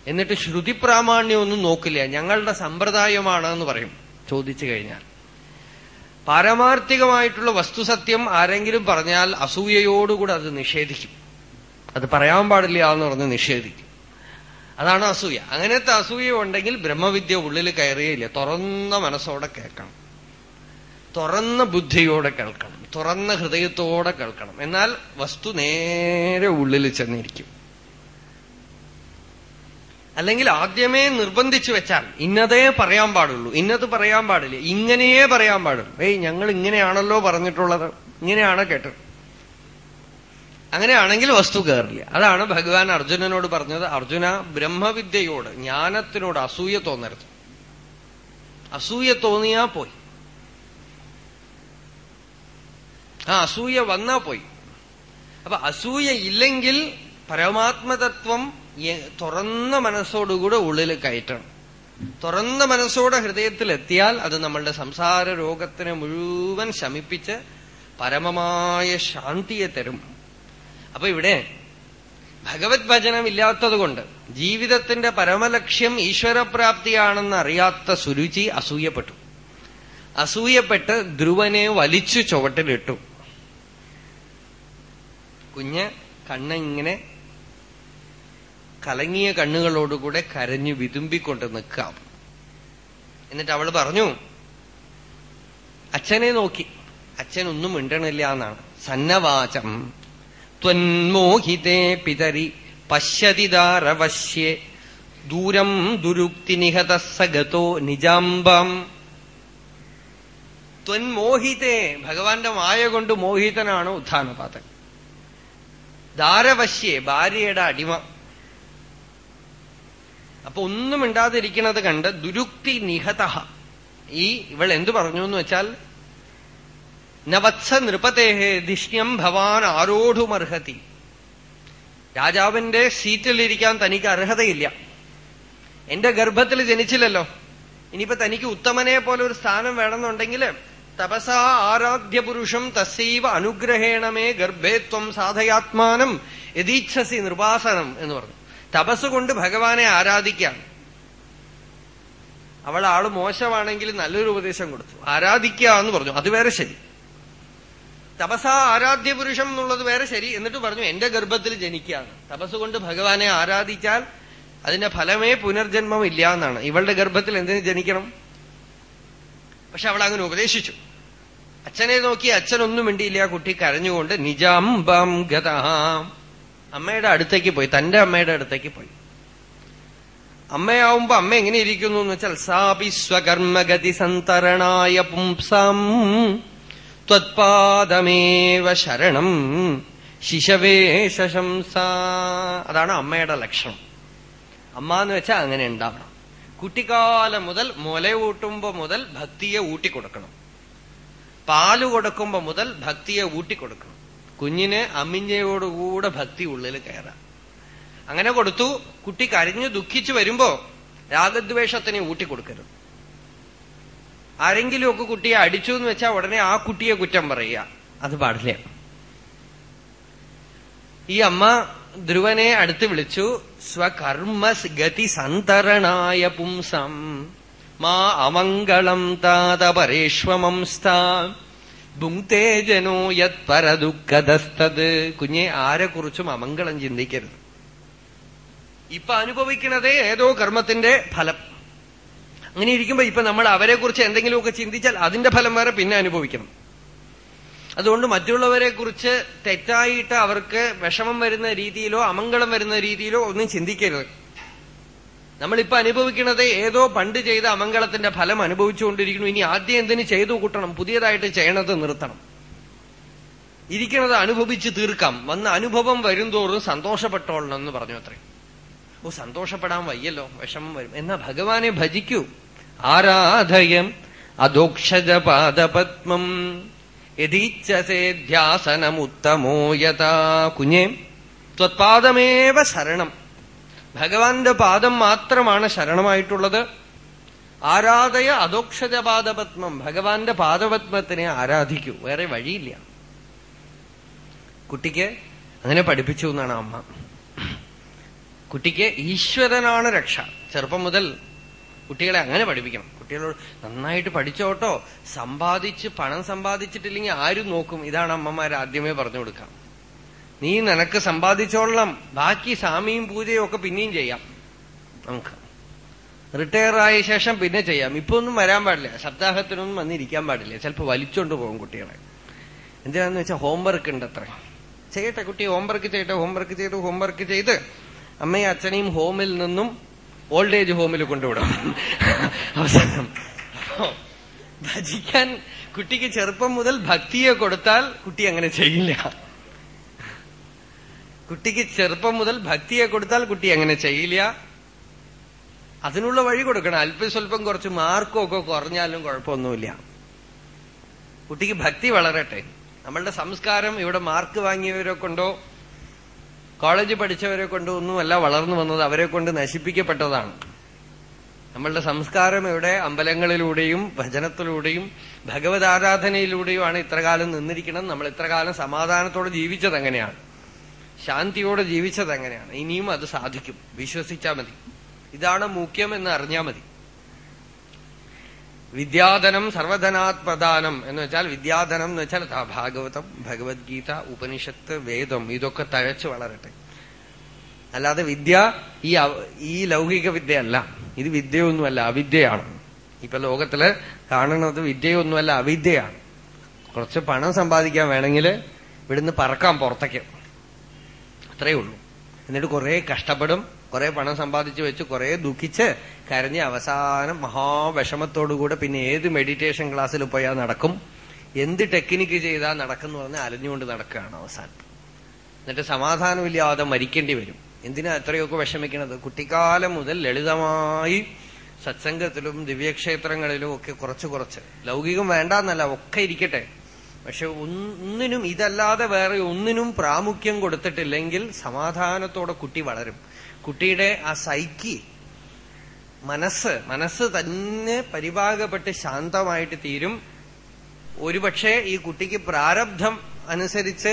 [SPEAKER 1] എന്നിട്ട് ശ്രുതി പ്രാമാണ്യമൊന്നും നോക്കില്ല ഞങ്ങളുടെ സമ്പ്രദായമാണ് എന്ന് പറയും ചോദിച്ചു കഴിഞ്ഞാൽ. പാരമാർത്ഥികമായിട്ടുള്ള വസ്തുസത്യം ആരെങ്കിലും പറഞ്ഞാൽ അസൂയയോടുകൂടെ അത് നിഷേധിക്കും. അത് പറയാൻ പാടില്ല എന്ന് പറഞ്ഞ് നിഷേധിക്കും. അതാണ് അസൂയ. അങ്ങനത്തെ അസൂയ ഉണ്ടെങ്കിൽ ബ്രഹ്മവിദ്യ ഉള്ളിൽ കയറിയില്ല തുറന്ന മനസ്സോടെ കേൾക്കണം. തുറന്ന ബുദ്ധിയോടെ കേൾക്കണം. തുറന്ന ഹൃദയത്തോടെ കേൾക്കണം. എന്നാൽ വസ്തു നേരെ ഉള്ളിൽ ചെന്നിരിക്കും. അല്ലെങ്കിൽ ആദ്യമേ നിർബന്ധിച്ചു വെച്ചാൽ ഇന്നതേ പറയാൻ പാടുള്ളൂ. ഇന്നത് പറയാൻ പാടില്ല. ഇങ്ങനെയേ പറയാൻ പാടുള്ളൂ. ഏയ് ഞങ്ങൾ ഇങ്ങനെയാണല്ലോ പറഞ്ഞിട്ടുള്ളത്. ഇങ്ങനെയാണ് കേട്ടത്. അങ്ങനെയാണെങ്കിൽ വസ്തു കയറില്ല. അതാണ് ഭഗവാൻ അർജുനനോട് പറഞ്ഞത്. അർജുന ബ്രഹ്മവിദ്യയോട് ജ്ഞാനത്തിനോട് അസൂയ തോന്നരുത്. അസൂയ തോന്നിയാ പോയി. ആ അസൂയ വന്നാ പോയി. അപ്പൊ അസൂയ ഇല്ലെങ്കിൽ പരമാത്മതത്വം തുറന്ന മനസ്സോടുകൂടെ ഉള്ളിൽ കയറ്റണം. തുറന്ന മനസ്സോടെ ഹൃദയത്തിൽ എത്തിയാൽ അത് നമ്മളുടെ സംസാര രോഗത്തിനെ മുഴുവൻ ശമിപ്പിച്ച് പരമമായ ശാന്തിയെ തരും. അപ്പൊ ഇവിടെ ഭഗവത് ഭജനം ഇല്ലാത്തതുകൊണ്ട് ജീവിതത്തിന്റെ പരമലക്ഷ്യം ഈശ്വരപ്രാപ്തിയാണെന്ന് അറിയാത്ത സുരുചി അസൂയപ്പെട്ടു. അസൂയപ്പെട്ട് ധ്രുവനെ വലിച്ചു ചുവട്ടിലിട്ടു. കുഞ്ഞ് കണ്ണിങ്ങനെ കലങ്ങിയ കണ്ണുകളോടുകൂടെ കരഞ്ഞു വിതുമ്പിക്കൊണ്ട് നിൽക്കാം. എന്നിട്ട് അവൾ പറഞ്ഞു അച്ഛനെ നോക്കി. അച്ഛൻ ഒന്നും മിണ്ടണില്ല എന്നാണ്. സന്നവാചം. ത്വന്മോഹിതേ പിതരി പശ്യതിദാരവശ്യേ ദൂരം ദുരുക്തി നിഹത സഗതോ നിജാംബം ത്വന്മോഹിതേ ഭഗവാന്റെ മായ കൊണ്ട് മോഹിതനാണ് ഉത്ഥാനപാതൻ ദാരവശ്യേ ഭാര്യയുടെ അടിമ. അപ്പൊ ഒന്നും ഇണ്ടാതിരിക്കുന്നത് കണ്ട് ദുരുക്തി നിഹത ഈ ഇവൾ എന്തു പറഞ്ഞു എന്ന് വെച്ചാൽ നവത്സ നൃപതേഹേ ധിഷ്ണ്യം ഭവാൻ ആരോഢുമർഹതി രാജാവിന്റെ സീറ്റിലിരിക്കാൻ തനിക്ക് അർഹതയില്ല. എന്റെ ഗർഭത്തിൽ ജനിച്ചില്ലല്ലോ. ഇനിയിപ്പോ തനിക്ക് ഉത്തമനെ പോലെ ഒരു സ്ഥാനം വേണമെന്നുണ്ടെങ്കിൽ തപസാ ആരാധ്യ പുരുഷം തസ്സൈവ അനുഗ്രഹേണമേ ഗർഭേത്വം സാധയാത്മാനം യതീച്ഛസി നിർവാസനം എന്ന് പറഞ്ഞു. തപസ് കൊണ്ട് ഭഗവാനെ ആരാധിക്കാം അവൾ ആൾ മോശമാണെങ്കിൽ നല്ലൊരു ഉപദേശം കൊടുത്തു. ആരാധിക്കുക എന്ന് പറഞ്ഞു. അത് വേറെ ശരി. തപസ ആരാധ്യ പുരുഷം എന്നുള്ളത് വേറെ ശരി. എന്നിട്ട് പറഞ്ഞു എന്റെ ഗർഭത്തിൽ ജനിക്കുകയാണ്. തപസ് കൊണ്ട് ഭഗവാനെ ആരാധിച്ചാൽ അതിന്റെ ഫലമേ പുനർജന്മം ഇല്ല എന്നാണ് ഇവളുടെ ഗർഭത്തിൽ എന്തിനു ജനിക്കണം? പക്ഷെ അവൾ അങ്ങനെ ഉപദേശിച്ചു. അച്ഛനെ നോക്കി അച്ഛനൊന്നും മിണ്ടിയില്ല. കുട്ടി കരഞ്ഞുകൊണ്ട് നിജാംബം ഗതാം അമ്മയുടെ അടുത്തേക്ക് പോയി. തന്റെ അമ്മയുടെ അടുത്തേക്ക് പോയി. അമ്മയാവുമ്പോ അമ്മ എങ്ങനെ ഇരിക്കുന്നു എന്ന് വെച്ചാൽ സാപി സ്വകർമ്മഗതി സന്തരണായ പുംസാം ത്വത്പാദമേവ ശരണം ശിശവേ ശശംസ. അതാണ് അമ്മയുടെ ലക്ഷണം. അമ്മ എന്ന് വെച്ചാൽ അങ്ങനെ ഉണ്ടാവണം. കുട്ടിക്കാലം മുതൽ മുല ഊട്ടുമ്പോ മുതൽ ഭക്തിയെ ഊട്ടിക്കൊടുക്കണം. പാൽ കൊടുക്കുമ്പോ മുതൽ ഭക്തിയെ ഊട്ടിക്കൊടുക്കണം. കുഞ്ഞിന് അമ്മിഞ്ഞയോടുകൂടെ ഭക്തി ഉള്ളിൽ കയറാം. അങ്ങനെ കൊടുത്തു കുട്ടി കരഞ്ഞു ദുഃഖിച്ചു വരുമ്പോ രാഗദ്വേഷത്തിനെ ഊട്ടിക്കൊടുക്കരുത്. ആരെങ്കിലുമൊക്കെ കുട്ടിയെ അടിച്ചു എന്ന് വെച്ചാൽ ഉടനെ ആ കുട്ടിയെ കുറ്റം പറയുക. അത് പാടില്ല. ഈ അമ്മ ധ്രുവനെ അടുത്ത് വിളിച്ചു സ്വകർമ്മ ഗതി സന്തരണായ പുംസം മാ അമംഗളം താത ജനോ യത് പരദുഃഖതസ്തത് കുഞ്ഞെ ആരെക്കുറിച്ചും അമംഗളം ചിന്തിക്കരുത്. ഇപ്പൊ അനുഭവിക്കണതേ ഏതോ കർമ്മത്തിന്റെ ഫലം. അങ്ങനെ ഇരിക്കുമ്പോ ഇപ്പൊ നമ്മൾ അവരെ കുറിച്ച് എന്തെങ്കിലുമൊക്കെ ചിന്തിച്ചാൽ അതിന്റെ ഫലം വേറെ പിന്നെ അനുഭവിക്കണം. അതുകൊണ്ട് മറ്റുള്ളവരെ കുറിച്ച് തെറ്റായിട്ട് അവർക്ക് വിഷമം വരുന്ന രീതിയിലോ അമംഗളം വരുന്ന രീതിയിലോ ഒന്നും ചിന്തിക്കരുത്. നമ്മളിപ്പോ അനുഭവിക്കുന്നത് ഏതോ പണ്ട് ചെയ്ത അമംഗളത്തിന്റെ ഫലം അനുഭവിച്ചുകൊണ്ടിരിക്കുന്നു. ഇനി ആദ്യം എന്തിന് ചെയ്തു കൂട്ടണം? പുതിയതായിട്ട് ചെയ്യണത് നിർത്തണം. ഇരിക്കണത് അനുഭവിച്ച് തീർക്കാം. വന്ന അനുഭവം വരുംതോറും സന്തോഷപ്പെട്ടോളണം എന്ന് പറഞ്ഞു അത്രേ. ഓ സന്തോഷപ്പെടാൻ വയ്യല്ലോ. വിഷമം വരും. എന്നാ ഭഗവാനെ ഭജിക്കൂ. ആരാധയം അധോക്ഷജപാദപത്മം യഥീച്ഛസേധ്യാസനമുത്തമോ യഥാ കുഞ്ഞേ. ത്വത്പാദമേവ ശരണം. ഭഗവാന്റെ പാദം മാത്രമാണ് ശരണമായിട്ടുള്ളത്. ആരാധയ അധോക്ഷജപാദപത്മം ഭഗവാന്റെ പാദപത്മത്തിനെ ആരാധിക്കൂ. വേറെ വഴിയില്ല. കുട്ടിക്ക് അങ്ങനെ പഠിപ്പിച്ചു എന്നാണ് അമ്മ. കുട്ടിക്ക് ഈശ്വരനാണ് രക്ഷ. ചെറുപ്പം മുതൽ കുട്ടികളെ അങ്ങനെ പഠിപ്പിക്കണം. കുട്ടികളോട് നന്നായിട്ട് പഠിച്ചോട്ടോ. സമ്പാദിച്ച് പണം സമ്പാദിച്ചിട്ടില്ലെങ്കിൽ ആരും നോക്കും. ഇതാണ് അമ്മമാർ ആദ്യമേ പറഞ്ഞു കൊടുക്കാം. നീ നിനക്ക് സമ്പാദിച്ചോളണം. ബാക്കി സ്വാമിയും പൂജയും ഒക്കെ പിന്നെയും ചെയ്യാം. നമുക്ക്. റിട്ടയർ ആയ ശേഷം പിന്നെ ചെയ്യാം. ഇപ്പൊ ഒന്നും വരാൻ പാടില്ല. സപ്താഹത്തിനൊന്നും വന്നിരിക്കാൻ പാടില്ല. ചിലപ്പോൾ വലിച്ചോണ്ട് പോകും കുട്ടികളെ. എന്തിനാന്ന് വെച്ചാൽ ഹോംവർക്ക് ഉണ്ട് അത്ര ചെയ്യട്ടെ കുട്ടി ഹോംവർക്ക് ചെയ്യട്ടെ ഹോംവർക്ക് ചെയ്ത് ഹോംവർക്ക് ചെയ്ത്. അമ്മയും അച്ഛനെയും ഹോമിൽ നിന്നും ഓൾഡ് ഏജ് ഹോമിൽ കൊണ്ടുവിടും അവസാനം. ഭജിക്കാൻ കുട്ടിക്ക് ചെറുപ്പം മുതൽ ഭക്തിയെ കൊടുത്താൽ കുട്ടി അങ്ങനെ ചെയ്യില്ല. കുട്ടിക്ക് ചെറുപ്പം മുതൽ ഭക്തിയെ കൊടുത്താൽ കുട്ടി അങ്ങനെ ചെയ്യില്ല. അതിനുള്ള വഴി കൊടുക്കണം. അല്പം സ്വല്പം കുറച്ച് മാർക്കൊക്കെ കുറഞ്ഞാലും കുഴപ്പമൊന്നുമില്ല. കുട്ടിക്ക് ഭക്തി വളരട്ടെ. നമ്മളുടെ സംസ്കാരം ഇവിടെ മാർക്ക് വാങ്ങിയവരൊക്കെ കൊണ്ടോ കോളേജ് പഠിച്ചവരെ കൊണ്ടൊന്നുമല്ല വളർന്നു വന്നത് അവരെ കൊണ്ട് നശിപ്പിക്കപ്പെട്ടതാണ്. നമ്മളുടെ സംസ്കാരം ഇവിടെ അമ്പലങ്ങളിലൂടെയും ഭജനത്തിലൂടെയും ഭഗവത് ആരാധനയിലൂടെയുമാണ് ഇത്രകാലം നിന്നിരിക്കണം നമ്മൾ ഇത്രകാലം സമാധാനത്തോടെ ജീവിച്ചത് എങ്ങനെയാണ്? ശാന്തിയോടെ ജീവിച്ചത് എങ്ങനെയാണ്? ഇനിയും അത് സാധിക്കും. വിശ്വസിച്ചാൽ മതി. ഇതാണ് മുഖ്യം എന്ന് അറിഞ്ഞാൽ മതി. വിദ്യാധനം സർവധനാത്മദാനം എന്ന് വെച്ചാൽ വിദ്യാധനം എന്ന് വെച്ചാൽ ഭാഗവതം ഭഗവത്ഗീത ഉപനിഷത്ത് വേദം ഇതൊക്കെ തഴച്ചു വളരട്ടെ. അല്ലാതെ വിദ്യ ഈ ഈ ലൗകിക വിദ്യയല്ല. ഇത് വിദ്യയൊന്നുമല്ല അവിദ്യയാണ്. ഇപ്പൊ ലോകത്തിൽ കാണുന്നത് വിദ്യയൊന്നുമല്ല അവിദ്യയാണ്. കുറച്ച് പണം സമ്പാദിക്കാൻ വേണമെങ്കിൽ ഇവിടുന്ന് പറക്കാം പുറത്തേക്ക്. അത്രയേ ഉള്ളൂ. എന്നിട്ട് കുറെ കഷ്ടപ്പെടും കുറെ പണം സമ്പാദിച്ചു വെച്ച് കുറെ ദുഃഖിച്ച് കരഞ്ഞ് അവസാനം മഹാവിഷമത്തോടുകൂടെ പിന്നെ ഏത് മെഡിറ്റേഷൻ ക്ലാസ്സിൽ പോയാൽ നടക്കും? എന്ത് ടെക്നിക്ക് ചെയ്താൽ നടക്കുന്നു പറഞ്ഞാൽ അലഞ്ഞുകൊണ്ട് നടക്കുകയാണ് അവസാനം. എന്നിട്ട് സമാധാനമില്ലാതെ മരിക്കേണ്ടി വരും. എന്തിനാ എത്രയൊക്കെ വിഷമിക്കണത്? കുട്ടിക്കാലം മുതൽ ലളിതമായി സത്സംഗത്തിലും ദിവ്യക്ഷേത്രങ്ങളിലും ഒക്കെ കുറച്ച് കുറച്ച്. ലൗകികം വേണ്ടെന്നല്ല ഒക്കെ ഇരിക്കട്ടെ. പക്ഷെ ഒന്നിനും ഇതല്ലാതെ വേറെ ഒന്നിനും പ്രാമുഖ്യം കൊടുത്തിട്ടില്ലെങ്കിൽ സമാധാനത്തോടെ കുട്ടി വളരും. കുട്ടിയുടെ ആ സൈക്കി മനസ്സ് മനസ്സ് തന്നെ പരിഭാഗപ്പെട്ട് ശാന്തമായിട്ട് തീരും. ഒരുപക്ഷെ ഈ കുട്ടിക്ക് പ്രാരബ്ധം അനുസരിച്ച്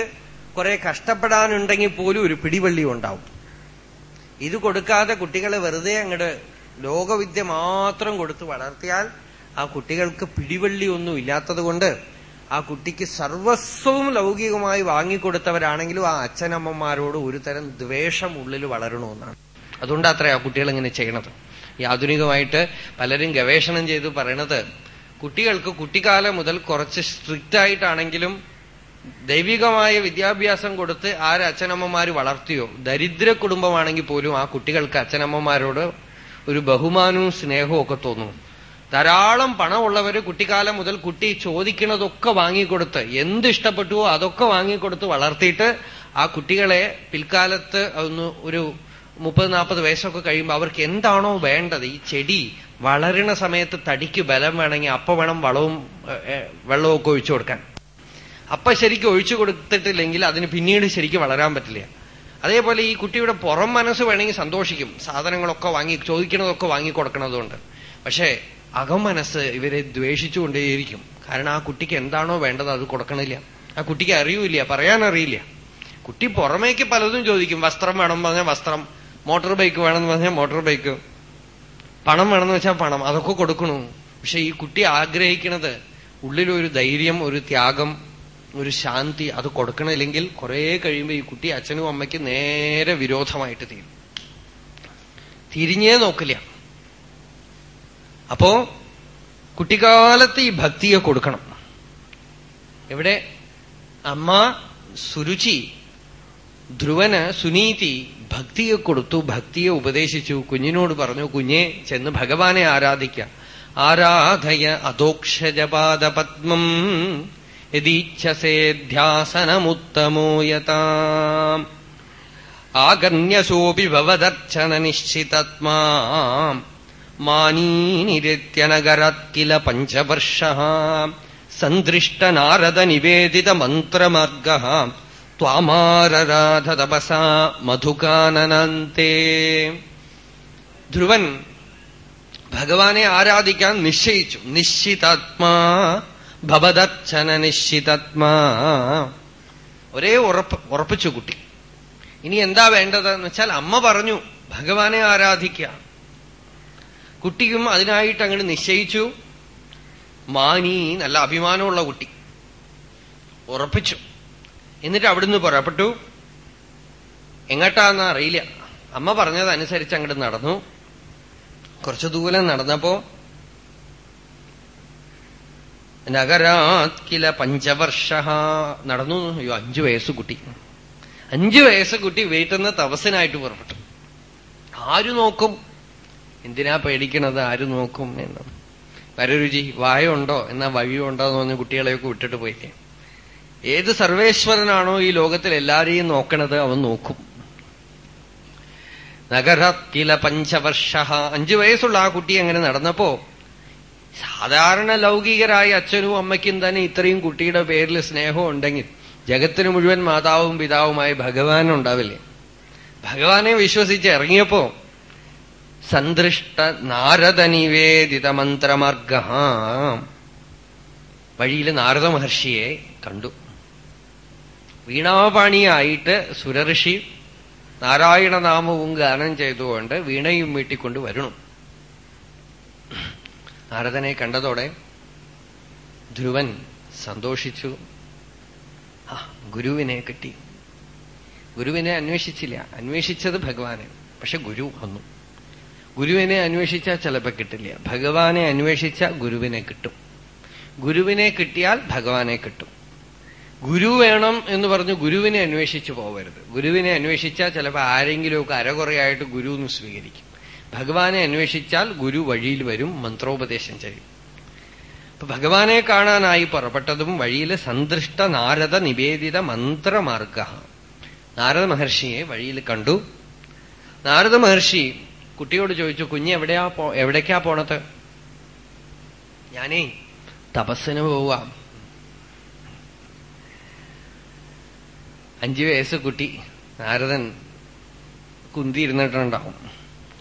[SPEAKER 1] കുറെ കഷ്ടപ്പെടാനുണ്ടെങ്കിൽ പോലും ഒരു പിടിവള്ളി ഉണ്ടാവും. ഇത് കൊടുക്കാതെ കുട്ടികളെ വെറുതെ അങ്ങോട്ട് ലോകവിദ്യ മാത്രം കൊടുത്ത് വളർത്തിയാൽ ആ കുട്ടികൾക്ക് പിടിവള്ളി ഒന്നും ഇല്ലാത്തതുകൊണ്ട് ആ കുട്ടിക്ക് സർവസ്വവും ലൗകികമായി വാങ്ങിക്കൊടുത്തവരാണെങ്കിലും ആ അച്ഛനമ്മമാരോട് ഒരു തരം ദ്വേഷം ഉള്ളിൽ വളരണമെന്നാണ് അതുകൊണ്ട് അത്രേ ആ കുട്ടികൾ ഇങ്ങനെ ചെയ്യണത്. ഈ ആധുനികമായിട്ട് പലരും ഗവേഷണം ചെയ്തു പറയണത് കുട്ടികൾക്ക് കുട്ടിക്കാലം മുതൽ കുറച്ച് സ്ട്രിക്റ്റ് ആയിട്ടാണെങ്കിലും ദൈവികമായ വിദ്യാഭ്യാസം കൊടുത്ത് ആര് അച്ഛനമ്മമാര് വളർത്തിയോ ദരിദ്ര കുടുംബമാണെങ്കിൽ പോലും ആ കുട്ടികൾക്ക് അച്ഛനമ്മമാരോട് ഒരു ബഹുമാനവും സ്നേഹവും ഒക്കെ തോന്നും. ധാരാളം പണമുള്ളവര് കുട്ടിക്കാലം മുതൽ കുട്ടി ചോദിക്കുന്നതൊക്കെ വാങ്ങിക്കൊടുത്ത് എന്ത് ഇഷ്ടപ്പെട്ടുവോ അതൊക്കെ വാങ്ങിക്കൊടുത്ത് വളർത്തിയിട്ട് ആ കുട്ടികളെ പിൽക്കാലത്ത് ഒന്ന് ഒരു മുപ്പത് നാൽപ്പത് വയസ്സൊക്കെ കഴിയുമ്പോൾ അവർക്ക് എന്താണോ വേണ്ടത്? ഈ ചെടി വളരണ സമയത്ത് തടിക്ക് ബലം വേണമെങ്കിൽ അപ്പൊ വേണം വളവും വെള്ളവും ഒഴിച്ചു കൊടുക്കാൻ. അപ്പ ശരിക്കും ഒഴിച്ചു കൊടുത്തിട്ടില്ലെങ്കിൽ അതിന് പിന്നീട് ശരിക്കും വളരാൻ പറ്റില്ല. അതേപോലെ ഈ കുട്ടിയുടെ പുറം മനസ്സ് വേണമെങ്കിൽ സന്തോഷിക്കും. സാധനങ്ങളൊക്കെ വാങ്ങി ചോദിക്കണതൊക്കെ വാങ്ങി കൊടുക്കണതുകൊണ്ട് പക്ഷേ അകം മനസ്സ് ഇവരെ ദ്വേഷിച്ചുകൊണ്ടേയിരിക്കും. കാരണം ആ കുട്ടിക്ക് എന്താണോ വേണ്ടത് അത് കൊടുക്കണില്ല. ആ കുട്ടിക്ക് അറിയൂല പറയാനറിയില്ല. കുട്ടി പുറമേക്ക് പലതും ചോദിക്കും. വസ്ത്രം വേണം പറഞ്ഞാൽ വസ്ത്രം മോട്ടോർ ബൈക്ക് വേണമെന്ന് പറഞ്ഞാൽ മോട്ടോർ ബൈക്ക്. പണം വേണമെന്ന് വെച്ചാൽ പണം. അതൊക്കെ കൊടുക്കണു. പക്ഷെ ഈ കുട്ടി ആഗ്രഹിക്കുന്നത് ഉള്ളിലൊരു ധൈര്യം ഒരു ത്യാഗം ഒരു ശാന്തി അത് കൊടുക്കണില്ലെങ്കിൽ കുറെ കഴിയുമ്പോൾ ഈ കുട്ടി അച്ഛനും അമ്മയ്ക്ക് നേരെ വിരോധമായിട്ട് തീരും. തിരിഞ്ഞേ നോക്കില്ല. അപ്പോ കുട്ടിക്കാലത്ത് ഈ ഭക്തിയെ കൊടുക്കണം. എവിടെ? അമ്മ സുരുചി ധ്രുവന് സുനീതി ഭക്തിയെ കൊടുത്തു ഭക്തിയെ ഉപദേശിച്ചു. കുഞ്ഞിനോട് പറഞ്ഞു കുഞ്ഞെ ചെന്ന് ഭഗവാനെ ആരാധിക്ക. ആരാധയ അധോക്ഷജപാദപത്മം. യദീച്ഛസേ ധ്യാസനമുത്തമോയതാം. ആകർണ്യസോപി ഭവദർച്ചന നിശ്ചിതത്മാ. മാനീനിരത്യനഗരാത് കില പഞ്ചവർഷ സന്ദൃഷ്ടനാരദ നിവേദിത മന്ത്രമാർഗ ത്വാമാരരാധ തപസ മധുകാനനന്തേ ധ്രുവൻ ഭഗവാനെ ആരാധിക്കാൻ നിശ്ചയിച്ചു. നിശ്ചിതാത്മാ ഭവദർച്ചന നിശ്ചിതാത്മാ. ഒരേ ഉറപ്പ് ഉറപ്പിച്ചു കുട്ടി. ഇനി എന്താ വേണ്ടതെന്ന് വെച്ചാൽ അമ്മ പറഞ്ഞു ഭഗവാനെ ആരാധിക്കുക കുട്ടിയും അതിനായിട്ട് അങ്ങോട്ട് നിശ്ചയിച്ചു. മാനി നല്ല അഭിമാനമുള്ള കുട്ടി. ഉറപ്പിച്ചു. എന്നിട്ട് അവിടുന്ന് പുറപ്പെട്ടു. എങ്ങോട്ടാന്ന് അറിയില്ല. അമ്മ പറഞ്ഞതനുസരിച്ച് അങ്ങോട്ട് നടന്നു. കുറച്ചു ദൂരം നടന്നപ്പോ നഗരാത് കില പഞ്ചവർഷ. നടന്നു. അയ്യോ അഞ്ചു വയസ്സ് കുട്ടി. അഞ്ചു വയസ്സ് കുട്ടി വീട്ടിൽ നിന്ന് തപസ്സിനായിട്ട് പുറപ്പെട്ടു. ആര് നോക്കും? എന്തിനാ പേടിക്കണത്? ആര് നോക്കും എന്ന്. വരരുചി വായുണ്ടോ? എന്നാ വഴിയുണ്ടോ എന്ന് പറഞ്ഞ് കുട്ടികളെയൊക്കെ വിട്ടിട്ട് പോയില്ലേ. ഏത് സർവേശ്വരനാണോ ഈ ലോകത്തിൽ എല്ലാരെയും നോക്കണത് അവൻ നോക്കും. നഗരത്തില പഞ്ചവർഷ. അഞ്ചു വയസ്സുള്ള ആ കുട്ടി അങ്ങനെ നടന്നപ്പോ സാധാരണ ലൗകികരായ അച്ഛനും അമ്മയ്ക്കും തന്നെ ഇത്രയും കുട്ടിയുടെ പേരിൽ സ്നേഹം ഉണ്ടെങ്കിൽ ജഗത്തിന് മുഴുവൻ മാതാവും പിതാവുമായി ഭഗവാൻ ഉണ്ടാവില്ലേ? ഭഗവാനെ വിശ്വസിച്ച് ഇറങ്ങിയപ്പോ സന്ദൃഷ്ട നാരദ നിവേദിത മന്ത്രമാർഗ വഴിയിൽ നാരദ മഹർഷിയെ കണ്ടു. വീണാപാണിയായിട്ട് സുരഋഷി നാരായണനാമവും ഗാനം ചെയ്തുകൊണ്ട് വീണയും വീട്ടിക്കൊണ്ട് വരണം. നാരദനെ കണ്ടതോടെ ധ്രുവൻ സന്തോഷിച്ചു. ഗുരുവിനെ കിട്ടി. ഗുരുവിനെ അന്വേഷിച്ചില്ല. അന്വേഷിച്ചത് ഭഗവാനെ. പക്ഷെ ഗുരു വന്നു. ഗുരുവിനെ അന്വേഷിച്ചാൽ ചിലപ്പോ കിട്ടില്ല. ഭഗവാനെ അന്വേഷിച്ചാൽ ഗുരുവിനെ കിട്ടും. ഗുരുവിനെ കിട്ടിയാൽ ഭഗവാനെ കിട്ടും. ഗുരു വേണം എന്ന് പറഞ്ഞു ഗുരുവിനെ അന്വേഷിച്ചു പോവരുത്. ഗുരുവിനെ അന്വേഷിച്ചാൽ ചിലപ്പോൾ ആരെങ്കിലുമൊക്കെ അരകുറയായിട്ട് ഗുരു എന്ന് സ്വീകരിക്കും. ഭഗവാനെ അന്വേഷിച്ചാൽ ഗുരു വഴിയിൽ വരും മന്ത്രോപദേശം ചെയ്യും. അപ്പൊ ഭഗവാനെ കാണാനായി പുറപ്പെട്ടതും വഴിയിൽ സന്ദൃഷ്ട നാരദ നിവേദിത മന്ത്രമാർഗ. നാരദ മഹർഷിയെ വഴിയിൽ കണ്ടു. നാരദ മഹർഷി കുട്ടിയോട് ചോദിച്ചു കുഞ്ഞ് എവിടെയാ പോ എവിടേക്കാ പോണത്? ഞാനേ തപസ്സിന് പോവാം. അഞ്ചു വയസ്സ് കുട്ടി. നാരദൻ കുന്തിയിരുന്നിട്ടുണ്ടാവും.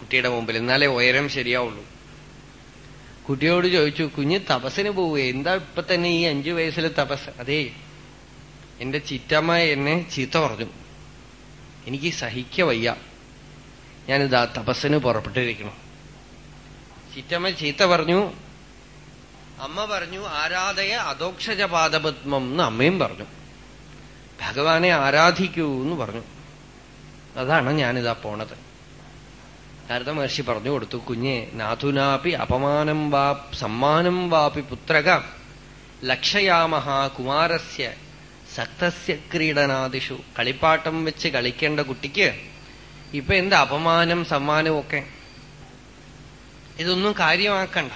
[SPEAKER 1] കുട്ടിയുടെ മുമ്പിൽ. എന്നാലേ ഉയരം ശരിയാവുള്ളൂ. കുട്ടിയോട് ചോദിച്ചു കുഞ്ഞ് തപസ്സിന് പോവുക എന്താ ഇപ്പൊ തന്നെ ഈ അഞ്ചു വയസ്സിൽ തപസ്? അതേ എന്റെ ചിറ്റമ്മ എന്നെ ചീത്ത പറഞ്ഞു. എനിക്ക് സഹിക്ക വയ്യ. ഞാനിതാ തപസ്സിന് പുറപ്പെട്ടിരിക്കണം ചിറ്റമ്മ ചീത്ത പറഞ്ഞു. അമ്മ പറഞ്ഞു ആരാധയ അധോക്ഷജ പാദപത്മം എന്ന് അമ്മയും പറഞ്ഞു. ഭഗവാനെ ആരാധിക്കൂ എന്ന് പറഞ്ഞു. അതാണ് ഞാനിതാ പോണത്. നാരദ മഹർഷി പറഞ്ഞു കൊടുത്തു കുഞ്ഞെ നാഥുനാപി അപമാനം വാ സമ്മാനം വാപി പുത്രക ലക്ഷയാമഹ കുമാരസ്യ സക്തസ്യ ക്രീഡനാദിഷു. കളിപ്പാട്ടം വെച്ച് കളിക്കേണ്ട കുട്ടിക്ക് ഇപ്പൊ എന്ത് അപമാനം സമ്മാനവും ഒക്കെ? ഇതൊന്നും കാര്യമാക്കണ്ട.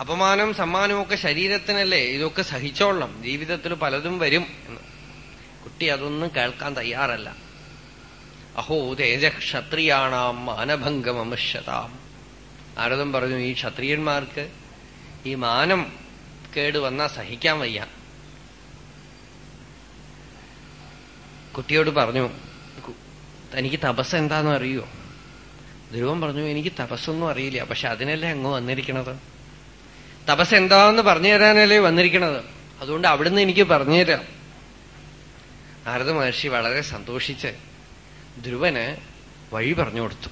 [SPEAKER 1] അപമാനം സമ്മാനമൊക്കെ ശരീരത്തിനല്ലേ? ഇതൊക്കെ സഹിച്ചോളണം. ജീവിതത്തിൽ പലതും വരും എന്ന്. കുട്ടി അതൊന്നും കേൾക്കാൻ തയ്യാറല്ല. അഹോ തേജ ക്ഷത്രിയാണാം മാനഭംഗമമുഷ്യതാം. നാരദം പറഞ്ഞു ഈ ക്ഷത്രിയന്മാർക്ക് ഈ മാനം കേട് വന്നാൽ സഹിക്കാൻ വയ്യ. കുട്ടിയോട് പറഞ്ഞു തനിക്ക് തപസ് എന്താണെന്ന് അറിയോ? ധ്രുവം പറഞ്ഞു എനിക്ക് തപസ്സൊന്നും അറിയില്ല പക്ഷെ അതിനല്ലേ അങ്ങ് വന്നിരിക്കണത്? തപസ് എന്താന്ന് പറഞ്ഞു തരാനല്ലേ വന്നിരിക്കണത്? അതുകൊണ്ട് അവിടുന്ന് എനിക്ക് പറഞ്ഞുതരാം നാരദ മഹർഷി വളരെ സന്തോഷിച്ച് ധ്രുവന് വഴി പറഞ്ഞു കൊടുത്തു.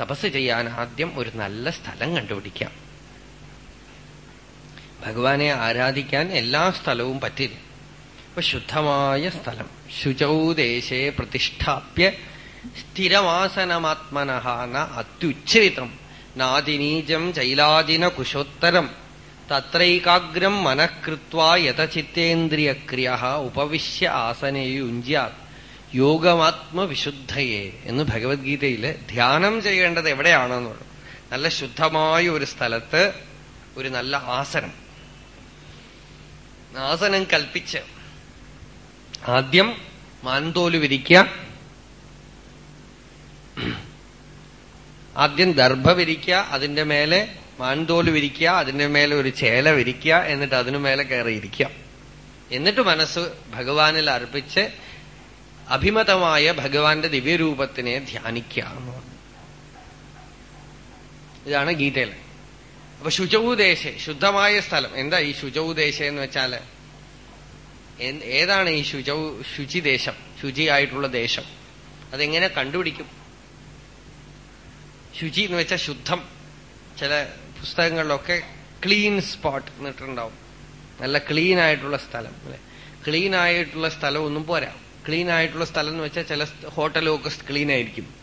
[SPEAKER 1] തപസ് ചെയ്യാൻ ആദ്യം ഒരു നല്ല സ്ഥലം കണ്ടുപിടിക്കാം. ഭഗവാനെ ആരാധിക്കാൻ എല്ലാ സ്ഥലവും പറ്റില്ല. അപ്പൊ ശുദ്ധമായ സ്ഥലം. ശുചൗദേശേ പ്രതിഷ്ഠാപ്യ സ്ഥിരവാസനമാത്മനഹ ന നാദിനീജം ചൈലാദിന കുശോത്തരം. തത്രൈകാഗ്രം മനഃകൃത്വാ യഥചിത്തേന്ദ്രിയക്രിയ ഉപവിശ്യ ആസനയുഞ്ജ്യാത് യോഗമാത്മവിശുദ്ധയെ എന്ന് ഭഗവത്ഗീതയിൽ ധ്യാനം ചെയ്യേണ്ടത് എവിടെയാണെന്ന് പറഞ്ഞു. നല്ല ശുദ്ധമായ ഒരു സ്ഥലത്ത് ഒരു നല്ല ആസനം. ആസനം കൽപ്പിച്ച് ആദ്യം മാൻതോൽ വിരിക്കുക ആദ്യം ദർഭ വിരിക്കുക അതിന്റെ മേലെ മാൻതോൽ വിരിക്കുക അതിന്റെ മേലെ ഒരു ചേല വിരിക്കുക എന്നിട്ട് അതിനു മേലെ കയറിയിരിക്കുക എന്നിട്ട് മനസ്സ് ഭഗവാനിൽ അർപ്പിച്ച് അഭിമതമായ ഭഗവാന്റെ ദിവ്യരൂപത്തിനെ ധ്യാനിക്കുക ഇതാണ് ഗീതയിൽ. അപ്പൊ ശുചൗദേശ ശുദ്ധമായ സ്ഥലം. എന്താ ഈ ശുചൗദേശ എന്ന് വെച്ചാൽ? ഏതാണ് ഈ ശുചൗ ശുചിദേശം? ശുചിയായിട്ടുള്ള ദേശം. അതെങ്ങനെ കണ്ടുപിടിക്കും? ശുചി എന്ന് വെച്ചാൽ ശുദ്ധം. ചില പുസ്തകങ്ങളിലൊക്കെ ക്ലീൻ സ്പോട്ട് എന്നിട്ടുണ്ടാവും നല്ല ക്ലീൻ ആയിട്ടുള്ള സ്ഥലം അല്ലെ? ക്ലീൻ ആയിട്ടുള്ള സ്ഥലം ഒന്നും പോരാ. ക്ലീൻ ആയിട്ടുള്ള സ്ഥലം എന്ന് വെച്ചാൽ ചില ഹോട്ടലൊക്കെ ക്ലീൻ ആയിരിക്കും.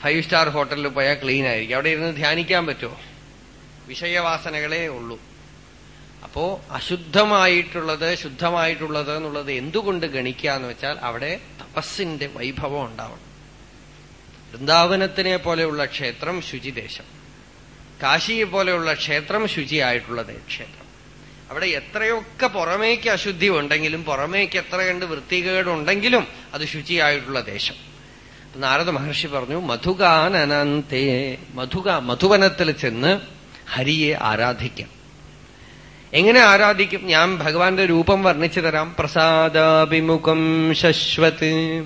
[SPEAKER 1] ഫൈവ് സ്റ്റാർ ഹോട്ടലിൽ പോയാൽ ക്ലീൻ ആയിരിക്കും. അവിടെ ഇരുന്ന് ധ്യാനിക്കാൻ പറ്റുമോ? വിഷയവാസനകളേ ഉള്ളൂ. അപ്പോ അശുദ്ധമായിട്ടുള്ളത് ശുദ്ധമായിട്ടുള്ളത് എന്നുള്ളത് എന്തുകൊണ്ട് ഗണിക്കുക എന്ന് വെച്ചാൽ അവിടെ തപസ്സിന്റെ വൈഭവം ഉണ്ടാവണം. വൃന്ദാവനത്തിനെ പോലെയുള്ള ക്ഷേത്രം ശുചിദേശം. കാശിയെ പോലെയുള്ള ക്ഷേത്രം ശുചിയായിട്ടുള്ളത് ക്ഷേത്രം. അവിടെ എത്രയൊക്കെ പുറമേക്ക് അശുദ്ധി ഉണ്ടെങ്കിലും പുറമേക്ക് എത്ര കണ്ട് വൃത്തികേടുണ്ടെങ്കിലും അത് ശുചിയായിട്ടുള്ള ദേശം. നാരദ മഹർഷി പറഞ്ഞു മധുകാനനന്തേ മധുക മധുവനത്തിൽ ചെന്ന് ഹരിയെ ആരാധിക്കാം. എങ്ങനെ ആരാധിക്കും? ഞാൻ ഭഗവാന്റെ രൂപം വർണിച്ചു തരാം. പ്രസാദാഭിമുഖം ശശ്വത്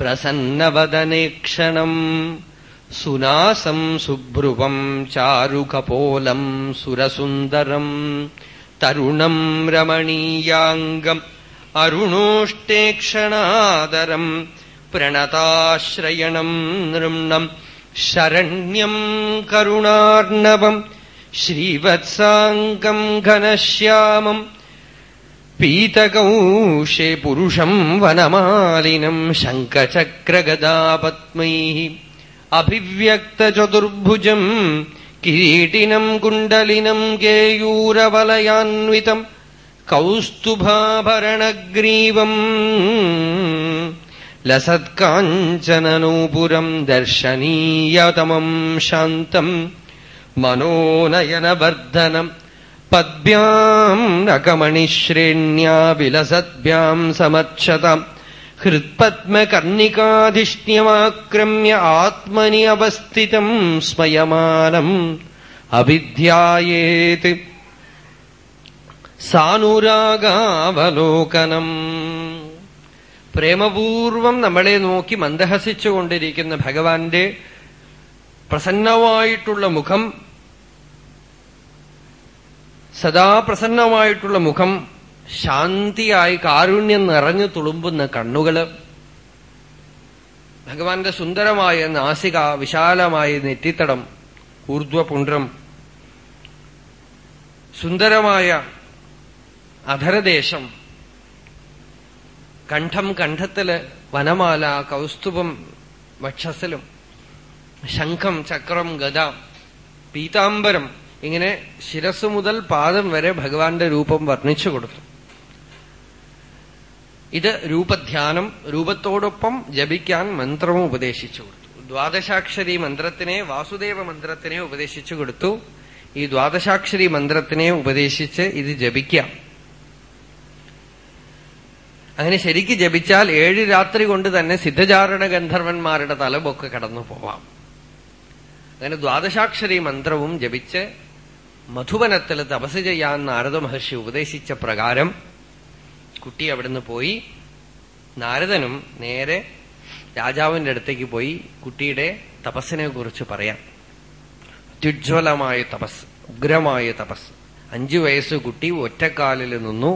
[SPEAKER 1] പ്രസന്നവദനേക്ഷണം സുനാസം സുഭ്രുവം ചാരുകപോലം സുരസുന്ദരം തരുണം രമണീയാംഗം അരുണോഷ്ടേക്ഷണാദരം പ്രണതാശ്രയണം നൃണം ശരണ്യം കരുണാർണവം ശ്രീവത്സാംഗം ഘനശ്യാമം പീതകൗഷേ പുരുഷം വനമാലിനം ശങ്കചക്രഗദാപത്മൈ അഭിവ്യക്തചതുർഭുജം കിരീടിനം കുണ്ടലിനം കേയൂരവലയാൻവിതം കൗസ്തുഭാഭരണഗ്രീവം ലസത്കാഞ്ചനനൂപുരം ദർശനീയതമം ശാന്തം മനോനയനവർദ്ധനം പദ്ഭ്യാം നകമണിശ്രേണ്യാ വിലസദ്ഭ്യാം സമക്ഷതാം ഹൃത്പത്മകർണികാധിഷ്ണ്യമാക്രമ്യ ആത്മനി അവസ്ഥിതം സ്മയമാനം അവിധ്യായേത് സാനുരാഗാവലോകനം. പ്രേമപൂർവം നമ്മളെ നോക്കി മന്ദഹസിച്ചുകൊണ്ടിരിക്കുന്ന ഭഗവാന്റെ പ്രസന്നമായിട്ടുള്ള മുഖം സദാ പ്രസന്നമായിട്ടുള്ള മുഖം ശാന്തിയായി കാരുണ്യം നിറഞ്ഞു തുളുമ്പുന്ന കണ്ണുകൾ. ഭഗവാന്റെ സുന്ദരമായ നാസിക വിശാലമായ നെറ്റിത്തടം ഊർധ്വപുണ്ട്രം സുന്ദരമായ അധരദേശം കണ്ഠം കണ്ഠത്തിൽ വനമാല കൗസ്തുഭം വക്ഷസിലും ശംഖം ചക്രം ഗദ പീതാംബരം ഇങ്ങനെ ശിരസ് മുതൽ പാദം വരെ ഭഗവാന്റെ രൂപം വർണിച്ചു കൊടുത്തു. ഇത് രൂപധ്യാനം രൂപത്തോടൊപ്പം ജപിക്കാൻ മന്ത്രവും ഉപദേശിച്ചു കൊടുത്തു. ദ്വാദശാക്ഷരി മന്ത്രത്തിനെ വാസുദേവ മന്ത്രത്തിനെ ഉപദേശിച്ചു കൊടുത്തു. ഈ ദ്വാദശാക്ഷരി മന്ത്രത്തിനെ ഉപദേശിച്ച് ഇത് ജപിക്കാം. അങ്ങനെ ശരിക്ക് ജപിച്ചാൽ ഏഴ് രാത്രി കൊണ്ട് തന്നെ സിദ്ധചാരണ ഗന്ധർവന്മാരുടെ തലമൊക്കെ കടന്നു പോവാം. അങ്ങനെ ദ്വാദശാക്ഷരി മന്ത്രവും ജപിച്ച് മധുവനത്തിൽ തപസ് ചെയ്യാൻ നാരദ മഹർഷി ഉപദേശിച്ച പ്രകാരം കുട്ടി അവിടുന്ന് പോയി. നാരദനും നേരെ രാജാവിന്റെ അടുത്തേക്ക് പോയി കുട്ടിയുടെ തപസ്സിനെ കുറിച്ച് പറയാം അത്യുജ്വലമായ തപസ് ഉഗ്രമായ തപസ്. അഞ്ചു വയസ്സ് കുട്ടി ഒറ്റക്കാലിൽ നിന്നു.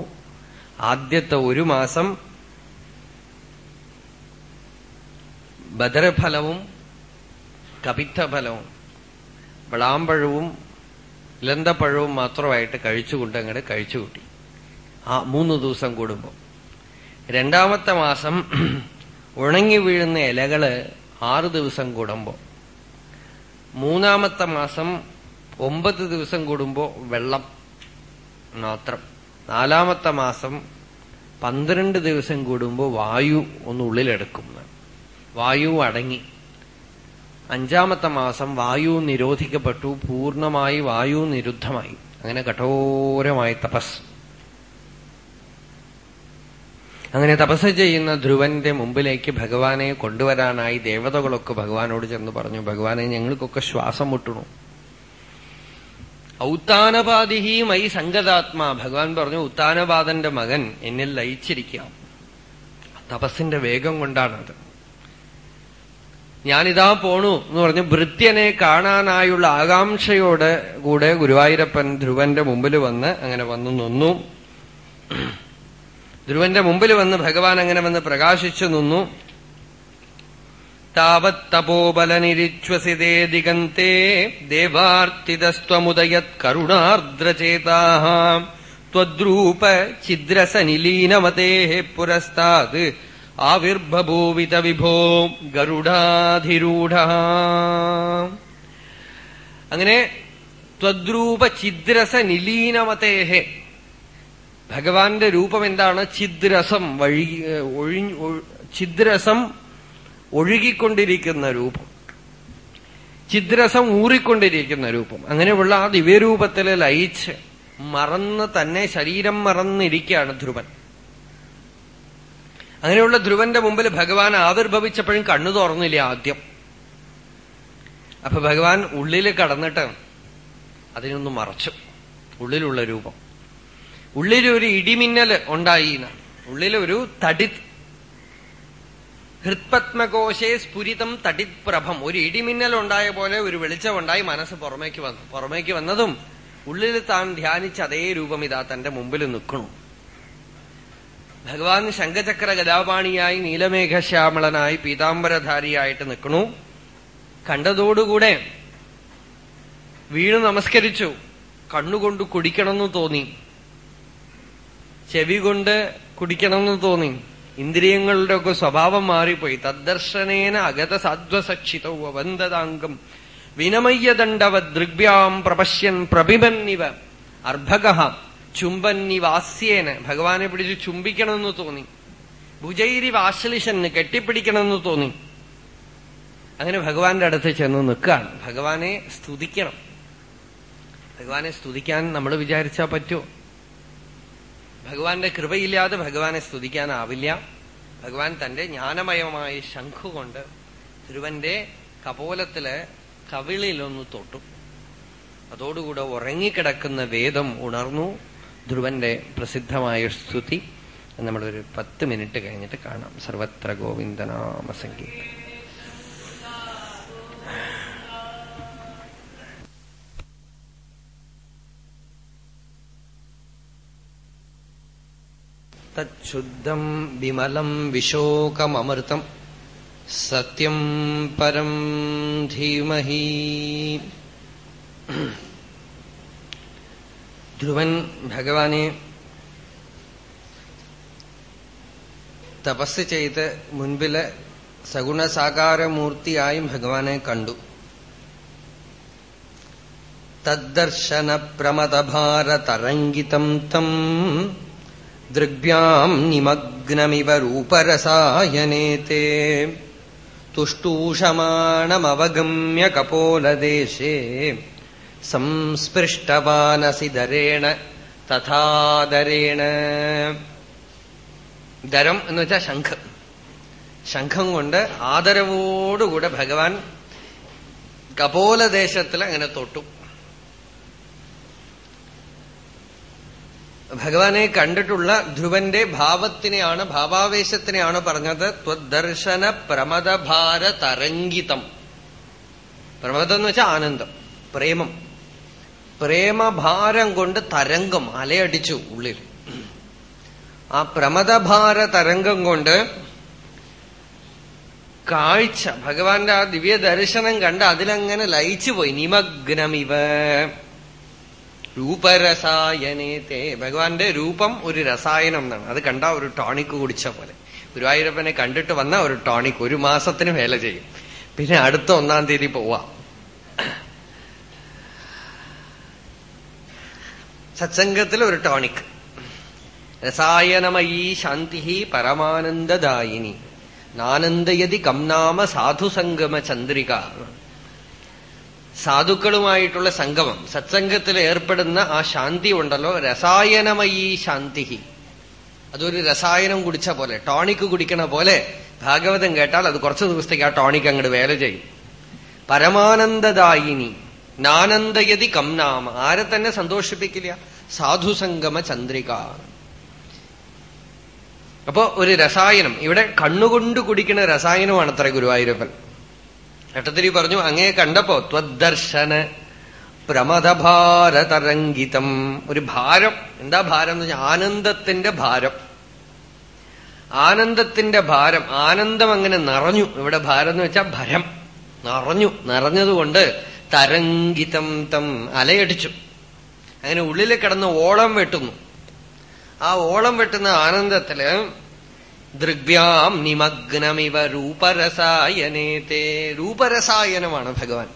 [SPEAKER 1] ആദ്യത്തെ ഒരു മാസം ബദരഫലവും കപിത്തഫലവും വിളാമ്പഴവും ഇലന്തപ്പഴവും മാത്രമായിട്ട് കഴിച്ചുകൊണ്ട് അങ്ങോട്ട് കഴിച്ചുകൂട്ടി ആ മൂന്ന് ദിവസം കൂടുമ്പോൾ. രണ്ടാമത്തെ മാസം ഉണങ്ങി വീഴുന്ന ഇലകൾ ആറ് ദിവസം കൂടുമ്പോൾ. മൂന്നാമത്തെ മാസം ഒമ്പത് ദിവസം കൂടുമ്പോൾ വെള്ളം മാത്രം. നാലാമത്തെ മാസം പന്ത്രണ്ട് ദിവസം കൂടുമ്പോൾ വായു ഒന്ന് ഉള്ളിലെടുക്കും. വായു അടങ്ങി. അഞ്ചാമത്തെ മാസം വായു നിരോധിക്കപ്പെട്ടു പൂർണമായി വായു നിരുദ്ധമായി. അങ്ങനെ കഠോരമായി തപസ്. അങ്ങനെ തപസ് ചെയ്യുന്ന ധ്രുവന്റെ മുമ്പിലേക്ക് ഭഗവാനെ കൊണ്ടുവരാനായി ദേവതകളൊക്കെ ഭഗവാനോട് ചെന്ന് പറഞ്ഞു ഭഗവാനെ ഞങ്ങൾക്കൊക്കെ ശ്വാസം മുട്ടണു. ഔത്താനപാതിഹി മൈ സംഗതാത്മാ. ഭഗവാൻ പറഞ്ഞു ഉത്താനപാദന്റെ മകൻ എന്നിൽ ലയിച്ചിരിക്കാം തപസ്സിന്റെ വേഗം കൊണ്ടാണത്. ഞാനിതാ പോണു എന്ന് പറഞ്ഞ് ഭൃത്യനെ കാണാനായുള്ള ആകാംക്ഷയോടെ കൂടെ ഗുരുവായൂരപ്പൻ ധ്രുവന്റെ മുമ്പിൽ വന്ന് അങ്ങനെ വന്നു നിന്നു. ധ്രുവന്റെ മുമ്പിൽ വന്ന് ഭഗവാൻ അങ്ങനെ വന്ന് പ്രകാശിച്ചു നിന്നു. താവത്തപോബലനിരിച്വസിതേ ദിഗന്തേ ദേവാർത്തിതസ്ത്വമുദയത് കരുണാർദ്രചേതാ ത്വദ്രൂപ ചിദ്രസനിലീനമതേ പുരസ്താത് ആവിർഭൂവിത വിഭോ ഗരുഡാധിരൂഢ. അങ്ങനെ ത്വദ്രൂപ ഛിദ്രസ നിലീനമതേഹേ ഭഗവാന്റെ രൂപം എന്താണ് ചിദ്രസം വഴി ഒഴി ചിദ്രസം ഒഴുകിക്കൊണ്ടിരിക്കുന്ന രൂപം. ചിദ്രസം ഊറിക്കൊണ്ടിരിക്കുന്ന രൂപം. അങ്ങനെയുള്ള ആ ദിവ്യരൂപത്തിൽ ലയിച്ച് മറന്ന് തന്നെ ശരീരം മറന്നിരിക്കുകയാണ് ധ്രുവൻ. അങ്ങനെയുള്ള ധ്രുവന്റെ മുമ്പിൽ ഭഗവാൻ ആവിർഭവിച്ചപ്പോഴും കണ്ണു തുറന്നില്ല ആദ്യം. അപ്പൊ ഭഗവാൻ ഉള്ളിൽ കടന്നിട്ട് അതിനൊന്ന് മറച്ചു. ഉള്ളിലുള്ള രൂപം. ഉള്ളിലൊരു ഇടിമിന്നൽ ഉണ്ടായി എന്നാണ്. ഉള്ളിലൊരു തടിത് ഹൃത്പത്മകോശേ സ്ഫുരിതം തടിത് പ്രഭം. ഒരു ഇടിമിന്നൽ ഉണ്ടായ പോലെ ഒരു വെളിച്ചമുണ്ടായി മനസ്സ് പുറമേക്ക് വന്നു. പുറമേക്ക് വന്നതും ഉള്ളിൽ താൻ ധ്യാനിച്ച അതേ രൂപം ഇതാ തന്റെ മുമ്പിൽ നിൽക്കണു ഭഗവാൻ ശംഖചക്ര ഗതാപാണിയായി നീലമേഘശ്യാമളനായി പീതാംബരധാരിയായിട്ട് നിൽക്കണു കണ്ടതോടുകൂടെ വീണ് നമസ്കരിച്ചു. കണ്ണുകൊണ്ട് കുടിക്കണമെന്ന് തോന്നി. ചെവി കൊണ്ട് കുടിക്കണമെന്ന് തോന്നി. ഇന്ദ്രിയങ്ങളുടെ ഒക്കെ സ്വഭാവം മാറിപ്പോയി. തദ്ദർശനേന അഗത സാധ്വസക്ഷിത അവന്തതാംഗം. വിനമയ്യദണ്ഡവ ദൃഗ്ഭ്യാം പ്രപശ്യൻ പ്രഭിമന്നിവ അർഭക ചുംബന്നിവാസ്യേന. ഭഗവാനെ പിടിച്ച് ചുംബിക്കണമെന്ന് തോന്നി. ഭുജൈരി വാശ്ലിഷന് കെട്ടിപ്പിടിക്കണമെന്ന് തോന്നി. അങ്ങനെ ഭഗവാന്റെ അടുത്ത് ചെന്ന് നിൽക്കുകയാണ്. ഭഗവാനെ സ്തുതിക്കണം. ഭഗവാനെ സ്തുതിക്കാൻ നമ്മൾ വിചാരിച്ചാൽ പറ്റുമോ? ഭഗവാന്റെ കൃപയില്ലാതെ ഭഗവാനെ സ്തുതിക്കാനാവില്ല. ഭഗവാൻ തന്റെ ജ്ഞാനമയമായ ശംഖു കൊണ്ട് തിരുവന്റെ കപോലത്തിൽ കവിളിലൊന്ന് തൊട്ടു. അതോടുകൂടെ ഉറങ്ങിക്കിടക്കുന്ന വേദം ഉണർന്നു. ധ്രുവന്റെ പ്രസിദ്ധമായ സ്തുതി നമ്മളൊരു പത്ത് മിനിറ്റ് കഴിഞ്ഞിട്ട് കാണാം. സർവത്ര ഗോവിന്ദനാമ സംഗീതം തച്ഛുദ്ധം വിമലം വിശോകമൃതം സത്യം പരം ധീമഹി. ധ്രുവൻ ഭഗവാനെ തപസ് ചെയ്ത് മുൻപിൽ സഗുണസാകാരമൂർത്തിയായും ഭഗവാനെ കണ്ടു. തദ്ദർശന പ്രമദഭാരതരംഗിതം തം ദൃഗ്ഭ്യാം നിമഗ്നമിവ രൂപരസായനേത്തെ തുഷ്ടൂഷമാണമവഗമ്യ കപോലദേശേ. സംസ്പൃഷ്ടവാനസി ദരേണ തഥാദരേണ ദരം എന്ന് വെച്ചാൽ ശംഖം. ശംഖം കൊണ്ട് ആദരവോടുകൂടെ ഭഗവാൻ കപോലദേശത്തിൽ അങ്ങനെ തൊട്ടു. ഭഗവാനെ കണ്ടിട്ടുള്ള ധ്രുവന്റെ ഭാവത്തിനെയാണ് ഭാവാവേശത്തിനെയാണ് പറഞ്ഞത് ത്വദർശന പ്രമദഭാര തരംഗിതം പ്രമദം എന്ന് വെച്ചാൽ ആനന്ദം പ്രേമം. പ്രേമഭാരം കൊണ്ട് തരംഗം അലയടിച്ചു ഉള്ളിൽ. ആ പ്രമദഭാര തരംഗം കൊണ്ട് കാഴ്ച ഭഗവാന്റെ ആ ദിവ്യ ദർശനം കണ്ട് അതിലങ്ങനെ ലയിച്ചു പോയി നിമഗ്നമിവ. രൂപരസായനേത്തെ ഭഗവാന്റെ രൂപം ഒരു രസായനം എന്നാണ്. അത് കണ്ട ഒരു ടോണിക് കുടിച്ച പോലെ. ഗുരുവായൂരപ്പനെ കണ്ടിട്ട് വന്ന ഒരു ടോണിക് ഒരു മാസത്തിന് വേല ചെയ്യും. പിന്നെ അടുത്ത ഒന്നാം തീയതി പോവാം. സത്സംഗത്തിൽ ഒരു ടോണിക്. രസായനമയീ ശാന്തി പരമാനന്ദദായിനി. നാനന്ദയതി കംനാമ സാധുസംഗമ ചന്ദ്രിക. സാധുക്കളുമായിട്ടുള്ള സംഗമം. സത്സംഗത്തിൽ ഏർപ്പെടുന്ന ആ ശാന്തി ഉണ്ടല്ലോ രസായനമയി ശാന്തി. അതൊരു രസായനം കുടിച്ച പോലെ ടോണിക് കുടിക്കണ പോലെ ഭാഗവതം കേട്ടാൽ അത് കുറച്ചു ദിവസത്തേക്ക് ആ ടോണിക് അങ്ങോട്ട് വേല ചെയ്യും. പരമാനന്ദദായിനി നാനന്ദയതി കംനാമ ആരെ തന്നെ സന്തോഷിപ്പിക്കില്ല? സാധുസംഗമ ചന്ദ്രിക. അപ്പോ ഒരു രസായനം ഇവിടെ കണ്ണുകൊണ്ട് കുടിക്കുന്ന രസായനമാണ് അത്ര ഗുരുവായൂരപ്പൻ. ഘട്ടത്തിരി പറഞ്ഞു അങ്ങേ കണ്ടപ്പോ ത്വദർശന പ്രമദഭാരതരംഗിതം. ഒരു ഭാരം. എന്താ ഭാരം എന്ന് വെച്ചാൽ ആനന്ദത്തിന്റെ ഭാരം. ആനന്ദത്തിന്റെ ഭാരം ആനന്ദം അങ്ങനെ നിറഞ്ഞു. ഇവിടെ ഭാരം എന്ന് വെച്ചാൽ ഭരം. നിറഞ്ഞു. നിറഞ്ഞതുകൊണ്ട് തരംഗിതം തം അലയടിച്ചു. അങ്ങനെ ഉള്ളിൽ കിടന്ന് ഓളം വെട്ടുന്നു. ആ ഓളം വെട്ടുന്ന ആനന്ദത്തിൽ ദൃഗ്ഭ്യാം നിമഗ്നമിവ രൂപരസായനേതേ രൂപരസായനമാണ് ഭഗവാൻ.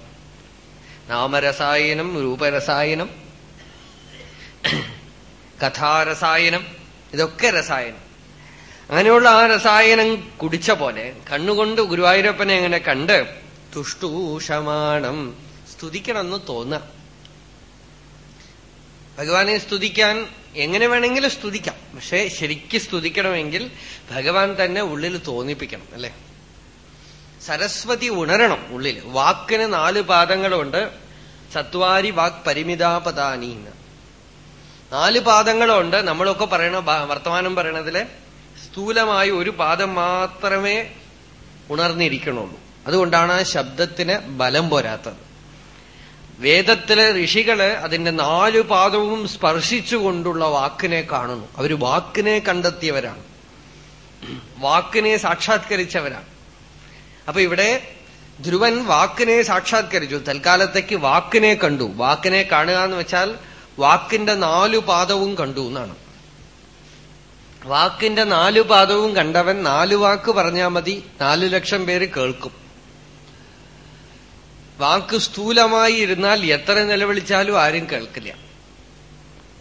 [SPEAKER 1] നാമരസായനം രൂപരസായനം കഥാരസായനം ഇതൊക്കെ രസായനം. അങ്ങനെയുള്ള ആ രസായനം കുടിച്ച പോലെ കണ്ണുകൊണ്ട് ഗുരുവായൂരപ്പനെ അങ്ങനെ കണ്ട് തുഷ്ടൂഷമാണം സ്തുതിക്കണമെന്ന് തോന്നാം ഭഗവാനെ സ്തുതിക്കാൻ എങ്ങനെ വേണമെങ്കിലും സ്തുതിക്കാം. പക്ഷെ ശരിക്ക് സ്തുതിക്കണമെങ്കിൽ ഭഗവാൻ തന്നെ ഉള്ളിൽ തോന്നിപ്പിക്കണം അല്ലെ? സരസ്വതി ഉണരണം ഉള്ളിൽ. വാക്കിന് നാല് പാദങ്ങളുണ്ട്. സത്വാരി വാക് പരിമിതാപതാനി എന്ന് നാല് പാദങ്ങളുണ്ട്. നമ്മളൊക്കെ പറയണ വർത്തമാനം പറയണതിൽ സ്ഥൂലമായ ഒരു പാദം മാത്രമേ ഉണർന്നിരിക്കണുള്ളൂ. അതുകൊണ്ടാണ് ആ ശബ്ദത്തിന് ബലം പോരാത്തത്. വേദത്തിലെ ഋഷികൾ അതിന്റെ നാലു പാദവും സ്പർശിച്ചുകൊണ്ടുള്ള വാക്കിനെ കാണുന്നു. അവർ വാക്കിനെ കണ്ടെത്തിയവരാണ്. വാക്കിനെ സാക്ഷാത്കരിച്ചവരാണ്. അപ്പൊ ഇവിടെ ധ്രുവൻ വാക്കിനെ സാക്ഷാത്കരിച്ചു. തൽക്കാലത്തേക്ക് വാക്കിനെ കണ്ടു. വാക്കിനെ കാണുക എന്ന് വെച്ചാൽ വാക്കിന്റെ നാലു പാദവും കണ്ടു എന്നാണ്. വാക്കിന്റെ നാലു പാദവും കണ്ടവൻ നാലു വാക്ക് പറഞ്ഞാൽ മതി. നാലു ലക്ഷം പേര് കേൾക്കും. വാക്ക് സ്ഥൂലമായി ഇരുന്നാൽ എത്ര നിലവിളിച്ചാലും ആരും കേൾക്കില്ല.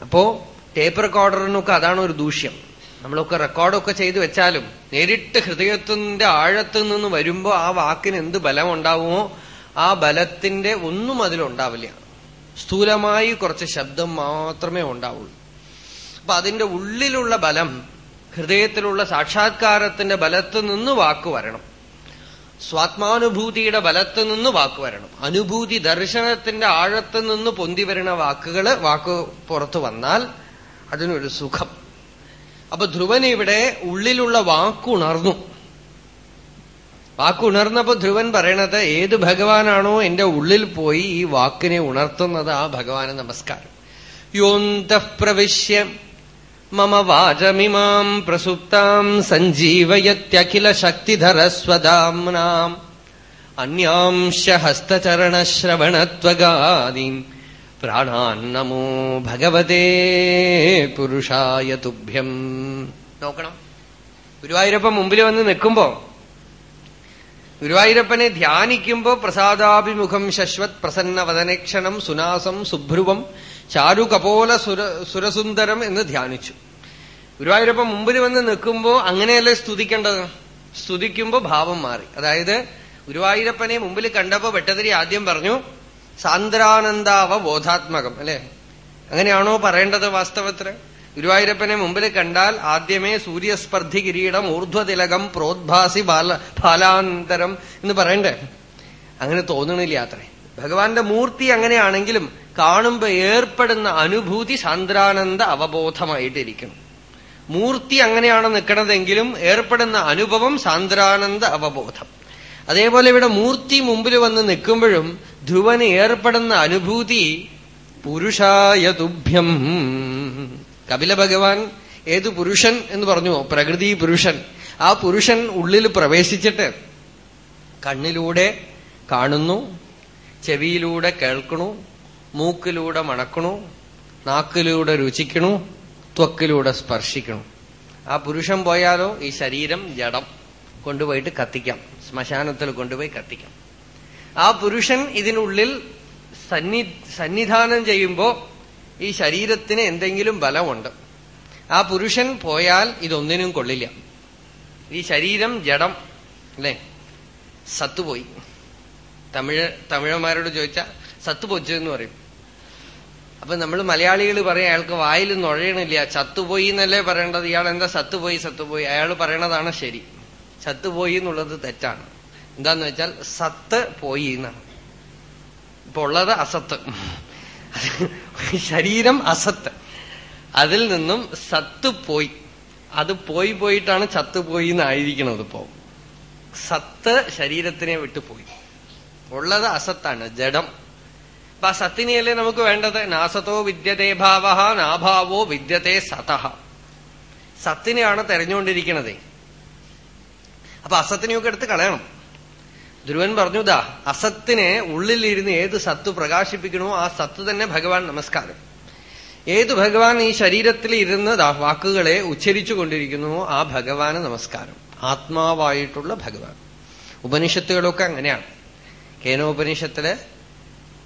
[SPEAKER 1] അപ്പോ ടേപ്പ് റെക്കോർഡറിനൊക്കെ അതാണ് ഒരു ദൂഷ്യം. നമ്മളൊക്കെ റെക്കോർഡൊക്കെ ചെയ്തു വെച്ചാലും നേരിട്ട് ഹൃദയത്തിന്റെ ആഴത്തിൽ നിന്ന് വരുമ്പോ ആ വാക്കിന് എന്ത് ബലം ഉണ്ടാവുമോ ആ ബലത്തിന്റെ ഒന്നും അതിലുണ്ടാവില്ല സ്ഥൂലമായി കുറച്ച് ശബ്ദം മാത്രമേ ഉണ്ടാവുള്ളൂ. അപ്പൊ അതിന്റെ ഉള്ളിലുള്ള ബലം ഹൃദയത്തിലുള്ള സാക്ഷാത്കാരത്തിന്റെ ബലത്തിൽ നിന്ന് വാക്ക് വരണം. സ്വാത്മാനുഭൂതിയുടെ ബലത്ത് നിന്ന് വാക്ക് വരണം. അനുഭൂതി ദർശനത്തിന്റെ ആഴത്ത് നിന്ന് പൊന്തി വരുന്ന വാക്കുകൾ വാക്ക് പുറത്തു വന്നാൽ അതിനൊരു സുഖം. അപ്പൊ ധ്രുവൻ ഇവിടെ ഉള്ളിലുള്ള വാക്കുണർന്നു. വാക്കുണർന്നപ്പോ ധ്രുവൻ പറയണത് ഏത് ഭഗവാനാണോ എന്റെ ഉള്ളിൽ പോയി ഈ വാക്കിനെ ഉണർത്തുന്നത് ആ ഭഗവാന് നമസ്കാരം. യോന്ത പ്രവിശ്യ മമ വാചമിമാം പ്രസുപ്താം സഞ്ജീവയത്യഖില ശക്തിധരസ്വദാംനാം അന്യാംശ ഹസ്തചരണശ്രവണത്വഗാദീം പ്രാണാന്നമോ ഭഗവതേ പുരുഷായ തുഭ്യം നോക്കണം. ഗുരുവായൂരപ്പൻ മുമ്പിൽ വന്ന് നിൽക്കുമ്പോ ഗുരുവായൂരപ്പനെ ധ്യാനിക്കുമ്പോ പ്രസാദാഭിമുഖം ശശ്വത് പ്രസന്ന വദനക്ഷണം സുനാസം സുഭ്രുവം ചാരുകപോല സുര സുരസുന്ദരം എന്ന് ധ്യാനിച്ചു. ഗുരുവായൂരപ്പൻ മുമ്പിൽ വന്ന് നിൽക്കുമ്പോ അങ്ങനെയല്ലേ സ്തുതിക്കേണ്ടത്? സ്തുതിക്കുമ്പോ ഭാവം മാറി. അതായത് ഗുരുവായൂരപ്പനെ മുമ്പിൽ കണ്ടപ്പോ വെട്ടതിരി ആദ്യം പറഞ്ഞു സാന്ദ്രാനന്ദാവബോധാത്മകം അല്ലെ? അങ്ങനെയാണോ പറയേണ്ടത് വാസ്തവത്തിന് ഗുരുവായൂരപ്പനെ മുമ്പിൽ കണ്ടാൽ ആദ്യമേ സൂര്യസ്പർദ്ധി കിരീടം ഊർധ്വതിലകം പ്രോദ്ഭാസി ബാല ഫാലാന്തരം എന്ന് പറയണ്ടേ? അങ്ങനെ തോന്നണില്ല അത്രേ. ഭഗവാന്റെ മൂർത്തി അങ്ങനെയാണെങ്കിലും കാണുമ്പോ ഏർപ്പെടുന്ന അനുഭൂതി സാന്ദ്രാനന്ദ അവബോധമായിട്ടിരിക്കണം മൂർത്തി അങ്ങനെയാണ് നിൽക്കണതെങ്കിലും ഏർപ്പെടുന്ന അനുഭവം സാന്ദ്രാനന്ദ അവബോധം. അതേപോലെ ഇവിടെ മൂർത്തി മുമ്പിൽ വന്ന് നിൽക്കുമ്പോഴും ധ്രുവന് ഏർപ്പെടുന്ന അനുഭൂതി പുരുഷായ തുഭ്യം. കപില ഭഗവാൻ ഏത് പുരുഷൻ എന്ന് പറഞ്ഞു പ്രകൃതി പുരുഷൻ. ആ പുരുഷൻ ഉള്ളിൽ പ്രവേശിച്ചിട്ട് കണ്ണിലൂടെ കാണുന്നു ചെവിയിലൂടെ കേൾക്കണു മൂക്കിലൂടെ മണക്കണു നാക്കിലൂടെ രുചിക്കണു ത്വക്കിലൂടെ സ്പർശിക്കണം. ആ പുരുഷൻ പോയാലോ ഈ ശരീരം ജഡം കൊണ്ടുപോയിട്ട് കത്തിക്കാം. ശ്മശാനത്തിൽ കൊണ്ടുപോയി കത്തിക്കാം. ആ പുരുഷൻ ഇതിനുള്ളിൽ സന്നി സന്നിധാനം ചെയ്യുമ്പോ ഈ ശരീരത്തിന് എന്തെങ്കിലും ബലമുണ്ട്. ആ പുരുഷൻ പോയാൽ ഇതൊന്നിനും കൊള്ളില്ല. ഈ ശരീരം ജഡം അല്ലേ? സത്തുപോയി. തമിഴ് തമിഴന്മാരോട് ചോദിച്ചാൽ സത്തുപൊച്ചു എന്ന് പറയും. അപ്പൊ നമ്മൾ മലയാളികൾ പറയും അയാൾക്ക് വായിൽ നുഴയണില്ല. ചത്തുപോയി എന്നല്ലേ പറയേണ്ടത്? ഇയാൾ എന്താ സത്തുപോയി സത്തുപോയി? അയാൾ പറയണതാണ് ശരി. ചത്തുപോയി എന്നുള്ളത് തെറ്റാണ്. എന്താന്ന് വെച്ചാൽ സത്ത് പോയി എന്നാണ്. ഇപ്പൊ ഉള്ളത് അസത്ത്. ശരീരം അസത്ത്. അതിൽ നിന്നും സത്ത് പോയി. അത് പോയി പോയിട്ടാണ് ചത്തുപോയി എന്നായിരിക്കണത് ഇപ്പോ. സത്ത് ശരീരത്തിനെ വിട്ടുപോയി ഉള്ളത് അസത്താണ് ജഡം. അപ്പൊ ആ സത്തിനെയല്ലേ നമുക്ക് വേണ്ടത്? നാസത്തോ വിദ്യതേ ഭാവ നാഭാവോ വിദ്യത്തെ സതഹ സത്തിനെയാണ് തെരഞ്ഞുകൊണ്ടിരിക്കണതേ. അപ്പൊ അസത്തിനെയൊക്കെ എടുത്ത് കളയണം. ധ്രുവൻ പറഞ്ഞു ദാ അസത്തിനെ ഉള്ളിലിരുന്ന് ഏത് സത്ത് പ്രകാശിപ്പിക്കണോ ആ സത്ത് തന്നെ ഭഗവാൻ നമസ്കാരം. ഏത് ഭഗവാൻ ഈ ശരീരത്തിൽ ഇരുന്ന് വാക്കുകളെ ഉച്ചരിച്ചു കൊണ്ടിരിക്കുന്നുവോ ആ ഭഗവാന് നമസ്കാരം. ആത്മാവായിട്ടുള്ള ഭഗവാൻ. ഉപനിഷത്തുകളൊക്കെ അങ്ങനെയാണ്. കേനോപനിഷത്തിൽ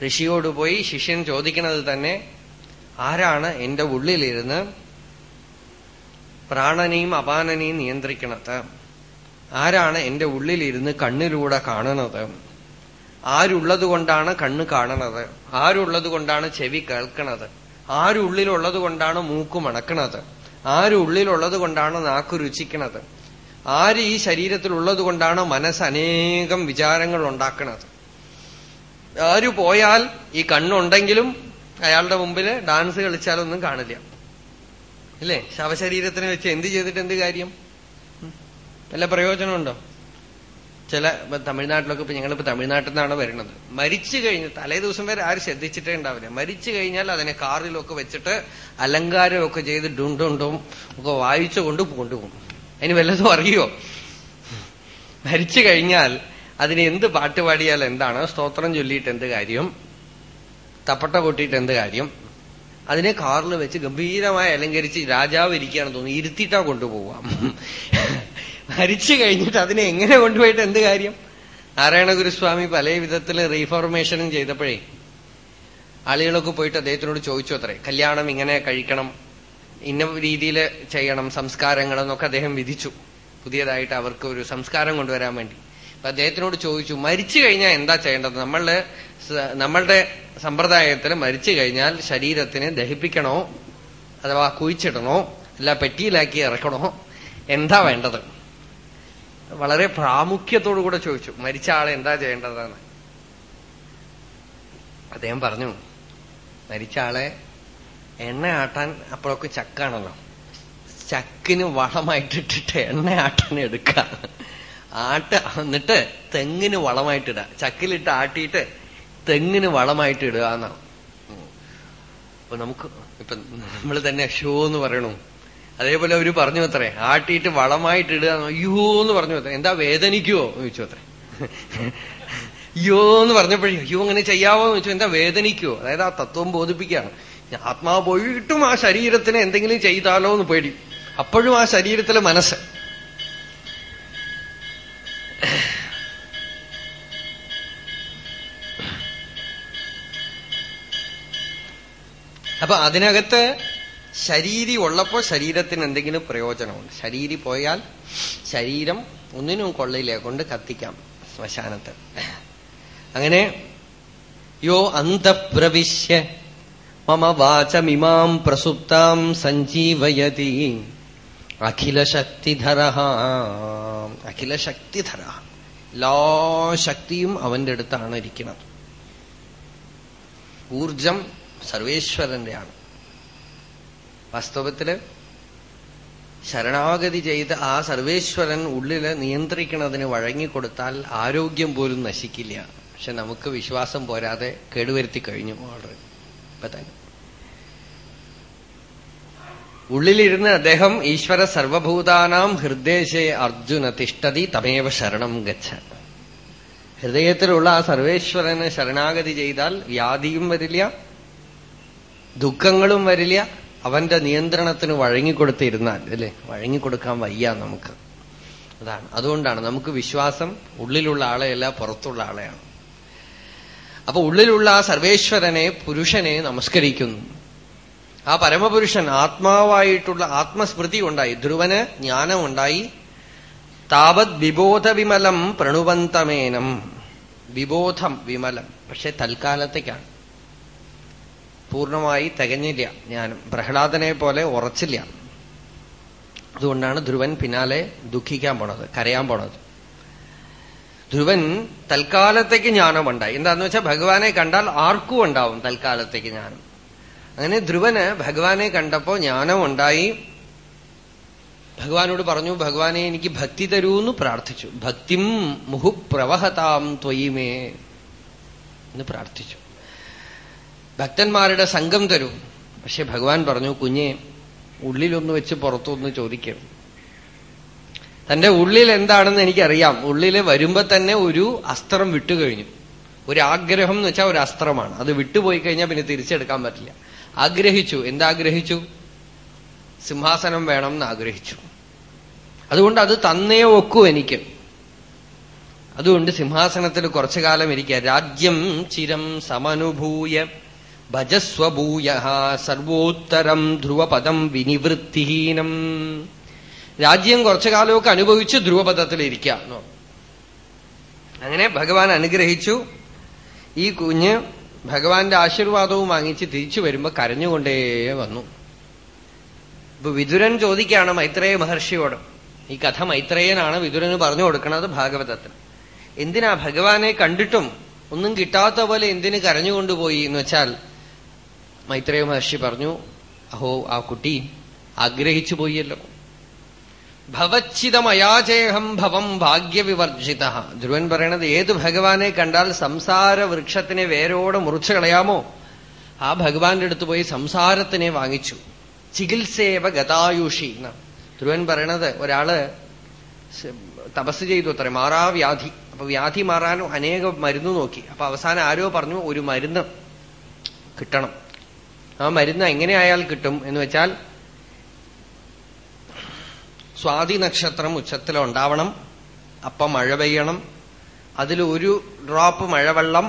[SPEAKER 1] ഋഷിയോട് പോയി ശിഷ്യൻ ചോദിക്കുന്നത് തന്നെ ആരാണ് എന്റെ ഉള്ളിലിരുന്ന് പ്രാണനെയും അപാനനെയും നിയന്ത്രിക്കണത്? ആരാണ് എന്റെ ഉള്ളിലിരുന്ന് കണ്ണിലൂടെ കാണുന്നത്? ആരുള്ളത് കൊണ്ടാണ് കണ്ണ് കാണണത് ആരുള്ളത് കൊണ്ടാണ് ചെവി കേൾക്കണത് ആരുള്ളിലുള്ളത് കൊണ്ടാണ് മൂക്ക് മണക്കണത് ആരുള്ളിലുള്ളത് കൊണ്ടാണ് നാക്ക് രുചിക്കണത് ആര് ഈ ശരീരത്തിലുള്ളത് കൊണ്ടാണ് മനസ്സ് അനേകം വിചാരങ്ങൾ ഉണ്ടാക്കണത് ആര് പോയാൽ ഈ കണ്ണുണ്ടെങ്കിലും അയാളുടെ മുമ്പിൽ ഡാൻസ് കളിച്ചാലൊന്നും കാണില്ല. ഇല്ലേ? ശവശരീരത്തിനെ വെച്ച് എന്ത് ചെയ്തിട്ട് എന്ത് കാര്യം? വല്ല പ്രയോജനമുണ്ടോ? ചില തമിഴ്നാട്ടിലൊക്കെ ഇപ്പൊ ഞങ്ങളിപ്പോ തമിഴ്നാട്ടിൽ നിന്നാണ് വരുന്നത്. മരിച്ചു കഴിഞ്ഞ് തലേ ദിവസം വരെ ആരും ശ്രദ്ധിച്ചിട്ടേ ഉണ്ടാവില്ല. മരിച്ചു കഴിഞ്ഞാൽ അതിനെ കാറിലൊക്കെ വെച്ചിട്ട് അലങ്കാരമൊക്കെ ചെയ്ത് ഡുണ്ടുണ്ടും ഒക്കെ വായിച്ചു കൊണ്ട് കൊണ്ടുപോകും അതിന് വല്ലതും അറിയോ? മരിച്ചു കഴിഞ്ഞാൽ അതിന് എന്ത് പാട്ട് പാടിയാൽ എന്താണ്? സ്തോത്രം ചൊല്ലിയിട്ട് എന്ത് കാര്യം? തപ്പട്ട കൂട്ടിയിട്ട് എന്ത് കാര്യം? അതിനെ കാറിൽ വെച്ച് ഗംഭീരമായി അലങ്കരിച്ച് രാജാവ് ഇരിക്കുകയാണെന്ന് തോന്നുന്നു. ഇരുത്തിയിട്ടാ കൊണ്ടുപോവാം മരിച്ചു കഴിഞ്ഞിട്ട് അതിനെ എങ്ങനെ കൊണ്ടുപോയിട്ട് എന്ത് കാര്യം? നാരായണ ഗുരുസ്വാമി പല വിധത്തിൽ റീഫോർമേഷനും ചെയ്തപ്പോഴേ ആളുകളൊക്കെ പോയിട്ട് അദ്ദേഹത്തിനോട് ചോദിച്ചു അത്രേ കല്യാണം ഇങ്ങനെ കഴിക്കണം ഇന്ന രീതിയിൽ ചെയ്യണം സംസ്കാരങ്ങൾ എന്നൊക്കെ അദ്ദേഹം വിധിച്ചു. പുതിയതായിട്ട് അവർക്ക് ഒരു സംസ്കാരം കൊണ്ടുവരാൻ വേണ്ടി. അപ്പൊ അദ്ദേഹത്തിനോട് ചോദിച്ചു മരിച്ചു കഴിഞ്ഞാൽ എന്താ ചെയ്യേണ്ടത്? നമ്മളുടെ നമ്മളുടെ സമ്പ്രദായത്തിൽ മരിച്ചു കഴിഞ്ഞാൽ ശരീരത്തിനെ ദഹിപ്പിക്കണോ? അഥവാ കുഴിച്ചിടണോ? അല്ല പെട്ടിയിലാക്കി ഇറക്കണോ? എന്താ വേണ്ടത്? വളരെ പ്രാമുഖ്യത്തോടുകൂടെ ചോദിച്ചു മരിച്ച ആളെ എന്താ ചെയ്യേണ്ടതെന്ന്? അദ്ദേഹം പറഞ്ഞു മരിച്ച ആളെ എണ്ണ ആട്ടാൻ അപ്പോഴൊക്കെ ചക്കാണല്ലോ. ചക്കിന് വളമായിട്ടിട്ടിട്ട് എണ്ണ ആട്ടാൻ എടുക്കുക ആട്ട് എന്നിട്ട് തെങ്ങിന് വളമായിട്ടിടുക ചക്കിലിട്ട് ആട്ടിയിട്ട് തെങ്ങിന് വളമായിട്ട് ഇടുക എന്നാണ് അപ്പൊ നമുക്ക് ഇപ്പൊ നമ്മൾ തന്നെ ഷോ എന്ന് പറയണു. അതേപോലെ അവർ പറഞ്ഞു അത്രേ. ആട്ടിയിട്ട് വളമായിട്ട് ഇടുക അയ്യോ എന്ന് പറഞ്ഞു അത്രേ. എന്താ വേദനിക്കുവോ? എന്ന് ചോദിച്ചു അത്രേ. അയ്യോ എന്ന് പറഞ്ഞപ്പോഴേ അയ്യോ അങ്ങനെ ചെയ്യാവോ എന്ന് ചോദിച്ചു. എന്താ വേദനിക്കുവോ? അതായത് ആ തത്വം ബോധിപ്പിക്കുകയാണ്. ആത്മാവ് പോയിട്ടും ആ ശരീരത്തിന് എന്തെങ്കിലും ചെയ്താലോ എന്ന് പേടി. അപ്പോഴും ആ ശരീരത്തിലെ മനസ്സ്. അപ്പൊ അതിനകത്ത് ശരീരി ഉള്ളപ്പോ ശരീരത്തിന് എന്തെങ്കിലും പ്രയോജനമുണ്ട്. ശരീരി പോയാൽ ശരീരം ഒന്നിനും കൊള്ളയിലെ കൊണ്ട് കത്തിക്കാം ശ്മശാനത്ത്. അങ്ങനെ യോ അന്തപ്രവിശ്യ മമ വാചമിമാം പ്രസുപ്താം സഞ്ജീവയതി അഖിലശക്തിധര അഖിലശക്തിധര എല്ലാ ശക്തിയും അവന്റെ അടുത്താണ് ഇരിക്കുന്നത്. ഊർജം സർവേശ്വരന്റെയാണ്. വാസ്തവത്തിൽ ശരണാഗതി ചെയ്ത് ആ സർവേശ്വരൻ ഉള്ളിൽ നിയന്ത്രിക്കുന്നതിന് വഴങ്ങിക്കൊടുത്താൽ ആരോഗ്യം പോലും നശിക്കില്ല. പക്ഷെ നമുക്ക് വിശ്വാസം പോരാതെ കേടുവരുത്തി കഴിഞ്ഞു. ഓൾറെഡി ഇപ്പൊ തന്നെ. ഉള്ളിലിരുന്ന് അദ്ദേഹം ഈശ്വര സർവഭൂതാനാം ഹൃദയശേ അർജുന തിഷ്ടതി തമേവ ശരണം ഗച്ഛ. ഹൃദയത്തിലുള്ള ആ സർവേശ്വരന് ശരണാഗതി ചെയ്താൽ വ്യാധിയും വരില്ല ദുഃഖങ്ങളും വരില്ല അവന്റെ നിയന്ത്രണത്തിന് വഴങ്ങിക്കൊടുത്തിരുന്നാൽ അല്ലേ? വഴങ്ങിക്കൊടുക്കാൻ വയ്യ നമുക്ക്. അതാണ്. അതുകൊണ്ടാണ് നമുക്ക് വിശ്വാസം ഉള്ളിലുള്ള ആളെയല്ല പുറത്തുള്ള ആളെയാണ്. അപ്പൊ ഉള്ളിലുള്ള ആ സർവേശ്വരനെ പുരുഷനെ നമസ്കരിക്കുന്നു. ആ പരമപുരുഷൻ ആത്മാവായിട്ടുള്ള ആത്മസ്മൃതി ഉണ്ടായി. ധ്രുവന് ജ്ഞാനമുണ്ടായി. താവത് വിബോധ വിമലം പ്രണുവന്തമേനം. വിബോധം വിമലം. പക്ഷെ തൽക്കാലത്തേക്കാണ്. പൂർണമായി തികഞ്ഞില്ല. ഞാൻ പ്രഹ്ലാദനെ പോലെ ഉറച്ചില്ല. അതുകൊണ്ടാണ് ധ്രുവൻ പിന്നാലെ ദുഃഖിക്കാൻ പോണത് കരയാൻ പോണത്. ധ്രുവൻ തൽക്കാലത്തേക്ക് ജ്ഞാനമുണ്ടായി എന്താന്ന് വെച്ചാൽ ഭഗവാനെ കണ്ടാൽ ആർക്കും ഉണ്ടാവും തൽക്കാലത്തേക്ക് ജ്ഞാനം. അങ്ങനെ ധ്രുവന് ഭഗവാനെ കണ്ടപ്പോ ജ്ഞാനമുണ്ടായി ഭഗവാനോട് പറഞ്ഞു ഭഗവാനെ എനിക്ക് ഭക്തി തരൂ എന്ന് പ്രാർത്ഥിച്ചു. ഭക്തിം മുഹുപ്രവഹതാം ത്വയിമേ എന്ന് പ്രാർത്ഥിച്ചു. ഭക്തന്മാരുടെ സംഘം തരൂ. പക്ഷെ ഭഗവാൻ പറഞ്ഞു കുഞ്ഞെ ഉള്ളിലൊന്ന് വെച്ച് പുറത്തൊന്ന് ചോദിക്കും. തന്റെ ഉള്ളിൽ എന്താണെന്ന് എനിക്കറിയാം. ഉള്ളിൽ വരുമ്പോ തന്നെ ഒരു അസ്ത്രം വിട്ടുകഴിഞ്ഞു. ഒരു ആഗ്രഹം എന്ന് വെച്ചാൽ ഒരു അസ്ത്രമാണ് അത് വിട്ടുപോയി കഴിഞ്ഞാൽ പിന്നെ തിരിച്ചെടുക്കാൻ പറ്റില്ല. ആഗ്രഹിച്ചു. എന്താഗ്രഹിച്ചു? സിംഹാസനം വേണം എന്ന് ആഗ്രഹിച്ചു. അതുകൊണ്ട് അത് തന്നേ ഒക്കൂ എനിക്ക്. അതുകൊണ്ട് സിംഹാസനത്തിൽ കുറച്ചു കാലം ഇരിക്കുക. രാജ്യം ചിരം സമനുഭൂയ ഭജസ്വഭൂയ സർവോത്തരം ധ്രുവപദം വിനിവൃത്തിഹീനം. രാജ്യം കുറച്ചു കാലമൊക്കെ അനുഭവിച്ച് ധ്രുവപദത്തിൽ ഇരിക്കുക അങ്ങനെ ഭഗവാൻ അനുഗ്രഹിച്ചു. ഈ കുഞ്ഞ് ഭഗവാന്റെ ആശീർവാദവും വാങ്ങിച്ച് തിരിച്ചു വരുമ്പോ കരഞ്ഞുകൊണ്ടേ വന്നു. ഇപ്പൊ വിതുരൻ ചോദിക്കുകയാണ് മൈത്രേയ മഹർഷിയോട്. ഈ കഥ മൈത്രേയനാണ് വിതുരന് പറഞ്ഞു കൊടുക്കുന്നത് ഭാഗവതത്തിൽ. എന്തിനാ ഭഗവാനെ കണ്ടിട്ടും ഒന്നും കിട്ടാത്ത പോലെ എന്തിന് കരഞ്ഞുകൊണ്ടുപോയി എന്ന് വെച്ചാൽ മൈത്രേയ മഹർഷി പറഞ്ഞു അഹോ ആ കുട്ടി ആഗ്രഹിച്ചു പോയല്ലോ. ഭവച്ചിതമയാചേഹം ഭവം ഭാഗ്യവിവർജിത. ധ്രുവൻ പറയണത് ഏത് ഭഗവാനെ കണ്ടാൽ സംസാര വൃക്ഷത്തിനെ വേരോടെ മുറിച്ചു കളയാമോ? ആ ഭഗവാന്റെ അടുത്ത് പോയി സംസാരത്തിനെ വാങ്ങിച്ചു. ചികിത്സേവ ഗതായുഷി ധ്രുവൻ പറയണത് ഒരാൾ തപസ് ചെയ്തു അത്ര മാറാ വ്യാധി. അപ്പൊ വ്യാധി മാറാനും അനേക മരുന്ന് നോക്കി. അപ്പൊ അവസാനം ആരോ പറഞ്ഞു ഒരു മരുന്ന് കിട്ടണം. ആ മരുന്ന് എങ്ങനെയായാൽ കിട്ടും എന്ന് വെച്ചാൽ സ്വാതി നക്ഷത്രം ഉച്ചത്തിലുണ്ടാവണം അപ്പം മഴ പെയ്യണം. അതിൽ ഒരു ഡ്രോപ്പ് മഴവെള്ളം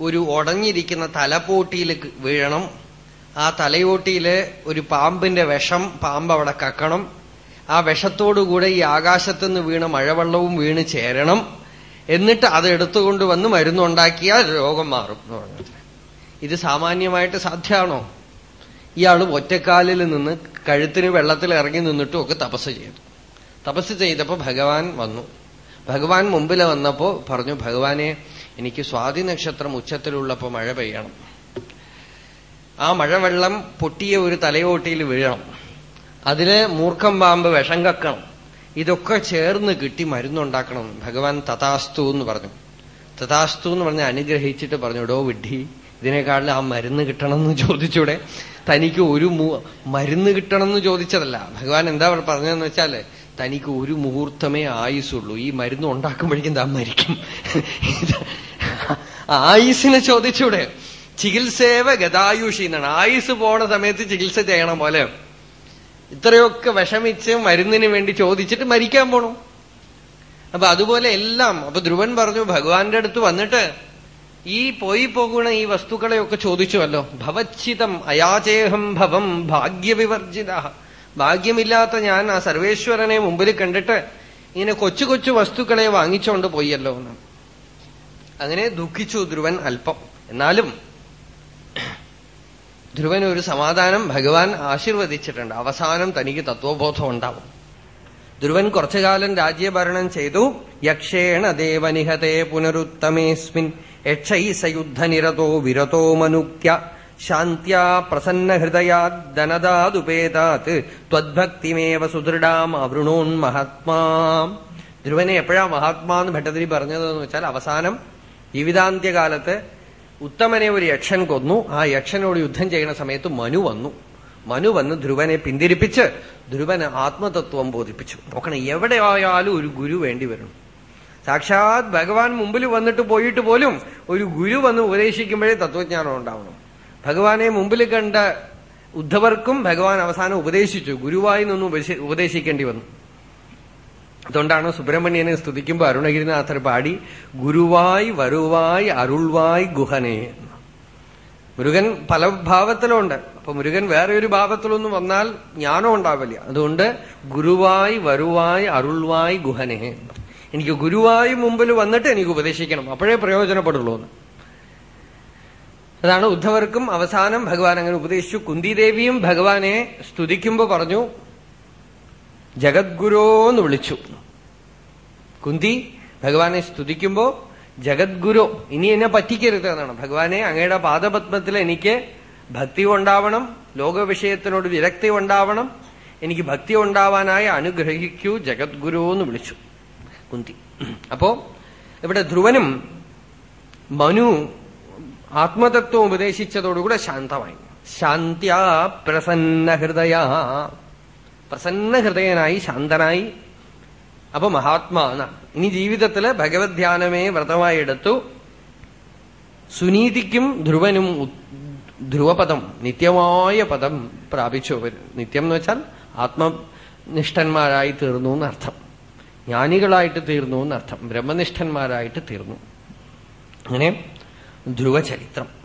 [SPEAKER 1] ഒരു ഉടഞ്ഞിരിക്കുന്ന തലപ്പോട്ടിയിൽ വീഴണം. ആ തലയോട്ടിയിൽ ഒരു പാമ്പിന്റെ വിഷം പാമ്പ് അവിടെ കക്കണം. ആ വിഷത്തോടുകൂടെ ഈ ആകാശത്തുനിന്ന് വീണ മഴവെള്ളവും വീണ് ചേരണം. എന്നിട്ട് അത് എടുത്തുകൊണ്ട് വന്ന് മരുന്നുണ്ടാക്കിയാൽ രോഗം മാറും എന്ന് പറഞ്ഞത് ഇത് സാമാന്യമായിട്ട് സാധ്യമാണോ ഇയാൾ ഒറ്റക്കാലിൽ നിന്ന് കഴുത്തിന് വെള്ളത്തിൽ ഇറങ്ങി നിന്നിട്ടും ഒക്കെ തപസ് ചെയ്തു. തപസ് ചെയ്തപ്പോൾ ഭഗവാൻ വന്നു. ഭഗവാൻ മുമ്പിൽ വന്നപ്പോൾ പറഞ്ഞു ഭഗവാനെ എനിക്ക് സ്വാതി നക്ഷത്രം ഉച്ചത്തിലുള്ളപ്പോ മഴ പെയ്യണം. ആ മഴവെള്ളം പൊട്ടിയ ഒരു തലയോട്ടിയിൽ വീഴണം. അതിൽ മൂർഖം പാമ്പ് വിഷം കക്കണം. ഇതൊക്കെ ചേർന്ന് കിട്ടി മരുന്നുണ്ടാക്കണം. ഭഗവാൻ തഥാസ്തു എന്ന് പറഞ്ഞു. തഥാസ്തു എന്ന് പറഞ്ഞ് അനുഗ്രഹിച്ചിട്ട് പറഞ്ഞു ഡോ വിഡ്ഢി ഇതിനേക്കാളിൽ ആ മരുന്ന് കിട്ടണമെന്ന് ചോദിച്ചൂടെ? തനിക്ക് ഒരു മരുന്ന് കിട്ടണമെന്ന് ചോദിച്ചതല്ല. ഭഗവാൻ എന്താ പറഞ്ഞതെന്ന് വെച്ചാൽ തനിക്ക് ഒരു മുഹൂർത്തമേ ആയുസുള്ളൂ ഈ മരുന്ന് ഉണ്ടാക്കുമ്പോഴേക്കും താൻ മരിക്കും. ആയുസിനെ ചോദിച്ചൂടെ? ചികിത്സേവ ഗതായുഷി എന്നാണ്. ആയുസ് പോണ സമയത്ത് ചികിത്സ ചെയ്യണം പോലെ. ഇത്രയൊക്കെ വിഷമിച്ച് മരുന്നിന് വേണ്ടി ചോദിച്ചിട്ട് മരിക്കാൻ പോണു. അപ്പൊ അതുപോലെ എല്ലാം അപ്പൊ ധ്രുവൻ പറഞ്ഞു ഭഗവാന്റെ അടുത്ത് വന്നിട്ട് ഈ പോയി പോകുന്ന ഈ വസ്തുക്കളെയൊക്കെ ചോദിച്ചുവല്ലോ. ഭവച്ഛിതം അയാചേഹം ഭവം ഭാഗ്യവിവർജിത. ഭാഗ്യമില്ലാത്ത ഞാൻ ആ സർവേശ്വരനെ മുമ്പിൽ കണ്ടിട്ട് ഇങ്ങനെ കൊച്ചു കൊച്ചു വസ്തുക്കളെ വാങ്ങിച്ചുകൊണ്ട് പോയല്ലോ എന്ന്. അങ്ങനെ ദുഃഖിച്ചു ധ്രുവൻ അല്പം. എന്നാലും ധ്രുവൻ ഒരു സമാധാനം ഭഗവാൻ ആശീർവദിച്ചിട്ടുണ്ട്. അവസാനം തനിക്ക് തത്വബോധം ഉണ്ടാവും. ധ്രുവൻ കുറച്ചുകാലം രാജ്യഭരണം ചെയ്തു. യക്ഷേണ ദേവനിഹതേ പുനരുത്തമേസ്മിൻ. യക്ഷൈസയുദ്ധനിരതോ വിരതോ മനുക്യ. ശാന്യാ പ്രസന്നഹൃദയാദനദാതുപേതാത് ത്വദ്ഭക്തിമേവ സുദൃഢാം അവൃണോൻ മഹാത്മാ. ധ്രുവനെ എപ്പോഴാ മഹാത്മാ എന്ന് ഭട്ടതിരി പറഞ്ഞതെന്ന് വെച്ചാൽ അവസാനം ജീവിതാന്ത്യകാലത്ത് ഉത്തമനെ ഒരു യക്ഷൻ കൊന്നു. ആ യക്ഷനോട് യുദ്ധം ചെയ്യുന്ന സമയത്ത് മനു വന്നു. മനു വന്ന് ധ്രുവനെ പിന്തിരിപ്പിച്ച് ധ്രുവന് ആത്മതത്വം ബോധിപ്പിച്ചു. നോക്കണം എവിടെ ആയാലും ഒരു ഗുരു വേണ്ടി വരണം. സാക്ഷാത് ഭഗവാൻ മുമ്പിൽ വന്നിട്ട് പോയിട്ട് പോലും ഒരു ഗുരു വന്ന് ഉപദേശിക്കുമ്പോഴേ തത്വജ്ഞാനം ഉണ്ടാവണം. ഭഗവാനെ മുമ്പിൽ കണ്ട ഉദ്ധവർക്കും ഭഗവാൻ അവസാനം ഉപദേശിച്ചു. ഗുരുവായി നിന്നും ഉപദേശിക്കേണ്ടി വന്നു. അതുകൊണ്ടാണ് സുബ്രഹ്മണ്യനെ സ്തുതിക്കുമ്പോൾ അരുണഗിരിനാഥർ പാടി ഗുരുവായി വരുവായി അരുൾവായി ഗുഹനെ മുരുകൻ പല ഭാവത്തിലുണ്ട്. അപ്പൊ മുരുകൻ വേറെ ഒരു ഭാവത്തിലൊന്നും വന്നാൽ ജ്ഞാനം ഉണ്ടാവില്ല. അതുകൊണ്ട് ഗുരുവായി വരുവായി അരുൾവായി ഗുഹനെ എനിക്ക് ഗുരുവായി മുമ്പിൽ വന്നിട്ട് എനിക്ക് ഉപദേശിക്കണം. അപ്പോഴേ പ്രയോജനപ്പെടുള്ളൂ അതാണ് ഉദ്ധവർക്കും അവസാനം ഭഗവാൻ അങ്ങനെ ഉപദേശിച്ചു. കുന്തിദേവിയും ഭഗവാനെ സ്തുതിക്കുമ്പോ പറഞ്ഞു ജഗദ്ഗുരോ എന്ന് വിളിച്ചു. കുന്തി ഭഗവാനെ സ്തുതിക്കുമ്പോ ജഗദ്ഗുരു ഇനി എന്നെ പറ്റിക്കരുത് എന്നാണ്. ഭഗവാനെ അങ്ങയുടെ പാദപത്മത്തിൽ എനിക്ക് ഭക്തി ഉണ്ടാവണം ലോകവിഷയത്തിനോട് വിരക്തി ഉണ്ടാവണം എനിക്ക് ഭക്തി ഉണ്ടാവാനായി അനുഗ്രഹിക്കൂ ജഗദ്ഗുരു എന്ന് വിളിച്ചു. കുന്തി. അപ്പോ ഇവിടെ ധ്രുവനും മനു ആത്മതത്വം ഉപദേശിച്ചതോടുകൂടെ ശാന്തമായി. ശാന്ത്യ പ്രസന്ന ഹൃദയ. പ്രസന്ന ഹൃദയനായി ശാന്തനായി. അപ്പൊ മഹാത്മാ എന്നാണ് ഇനി ജീവിതത്തിൽ ഭഗവത് ധ്യാനമേ വ്രതമായി എടുത്തു. സുനീതിക്കും ധ്രുവനും ധ്രുവപദം നിത്യമായ പദം പ്രാപിച്ചു. നിത്യം എന്ന് വെച്ചാൽ ആത്മനിഷ്ഠന്മാരായി തീർന്നു എന്നർത്ഥം. ജ്ഞാനികളായിട്ട് തീർന്നു എന്നർത്ഥം. ബ്രഹ്മനിഷ്ഠന്മാരായിട്ട് തീർന്നു. അങ്ങനെ ധ്രുവചരിത്രം.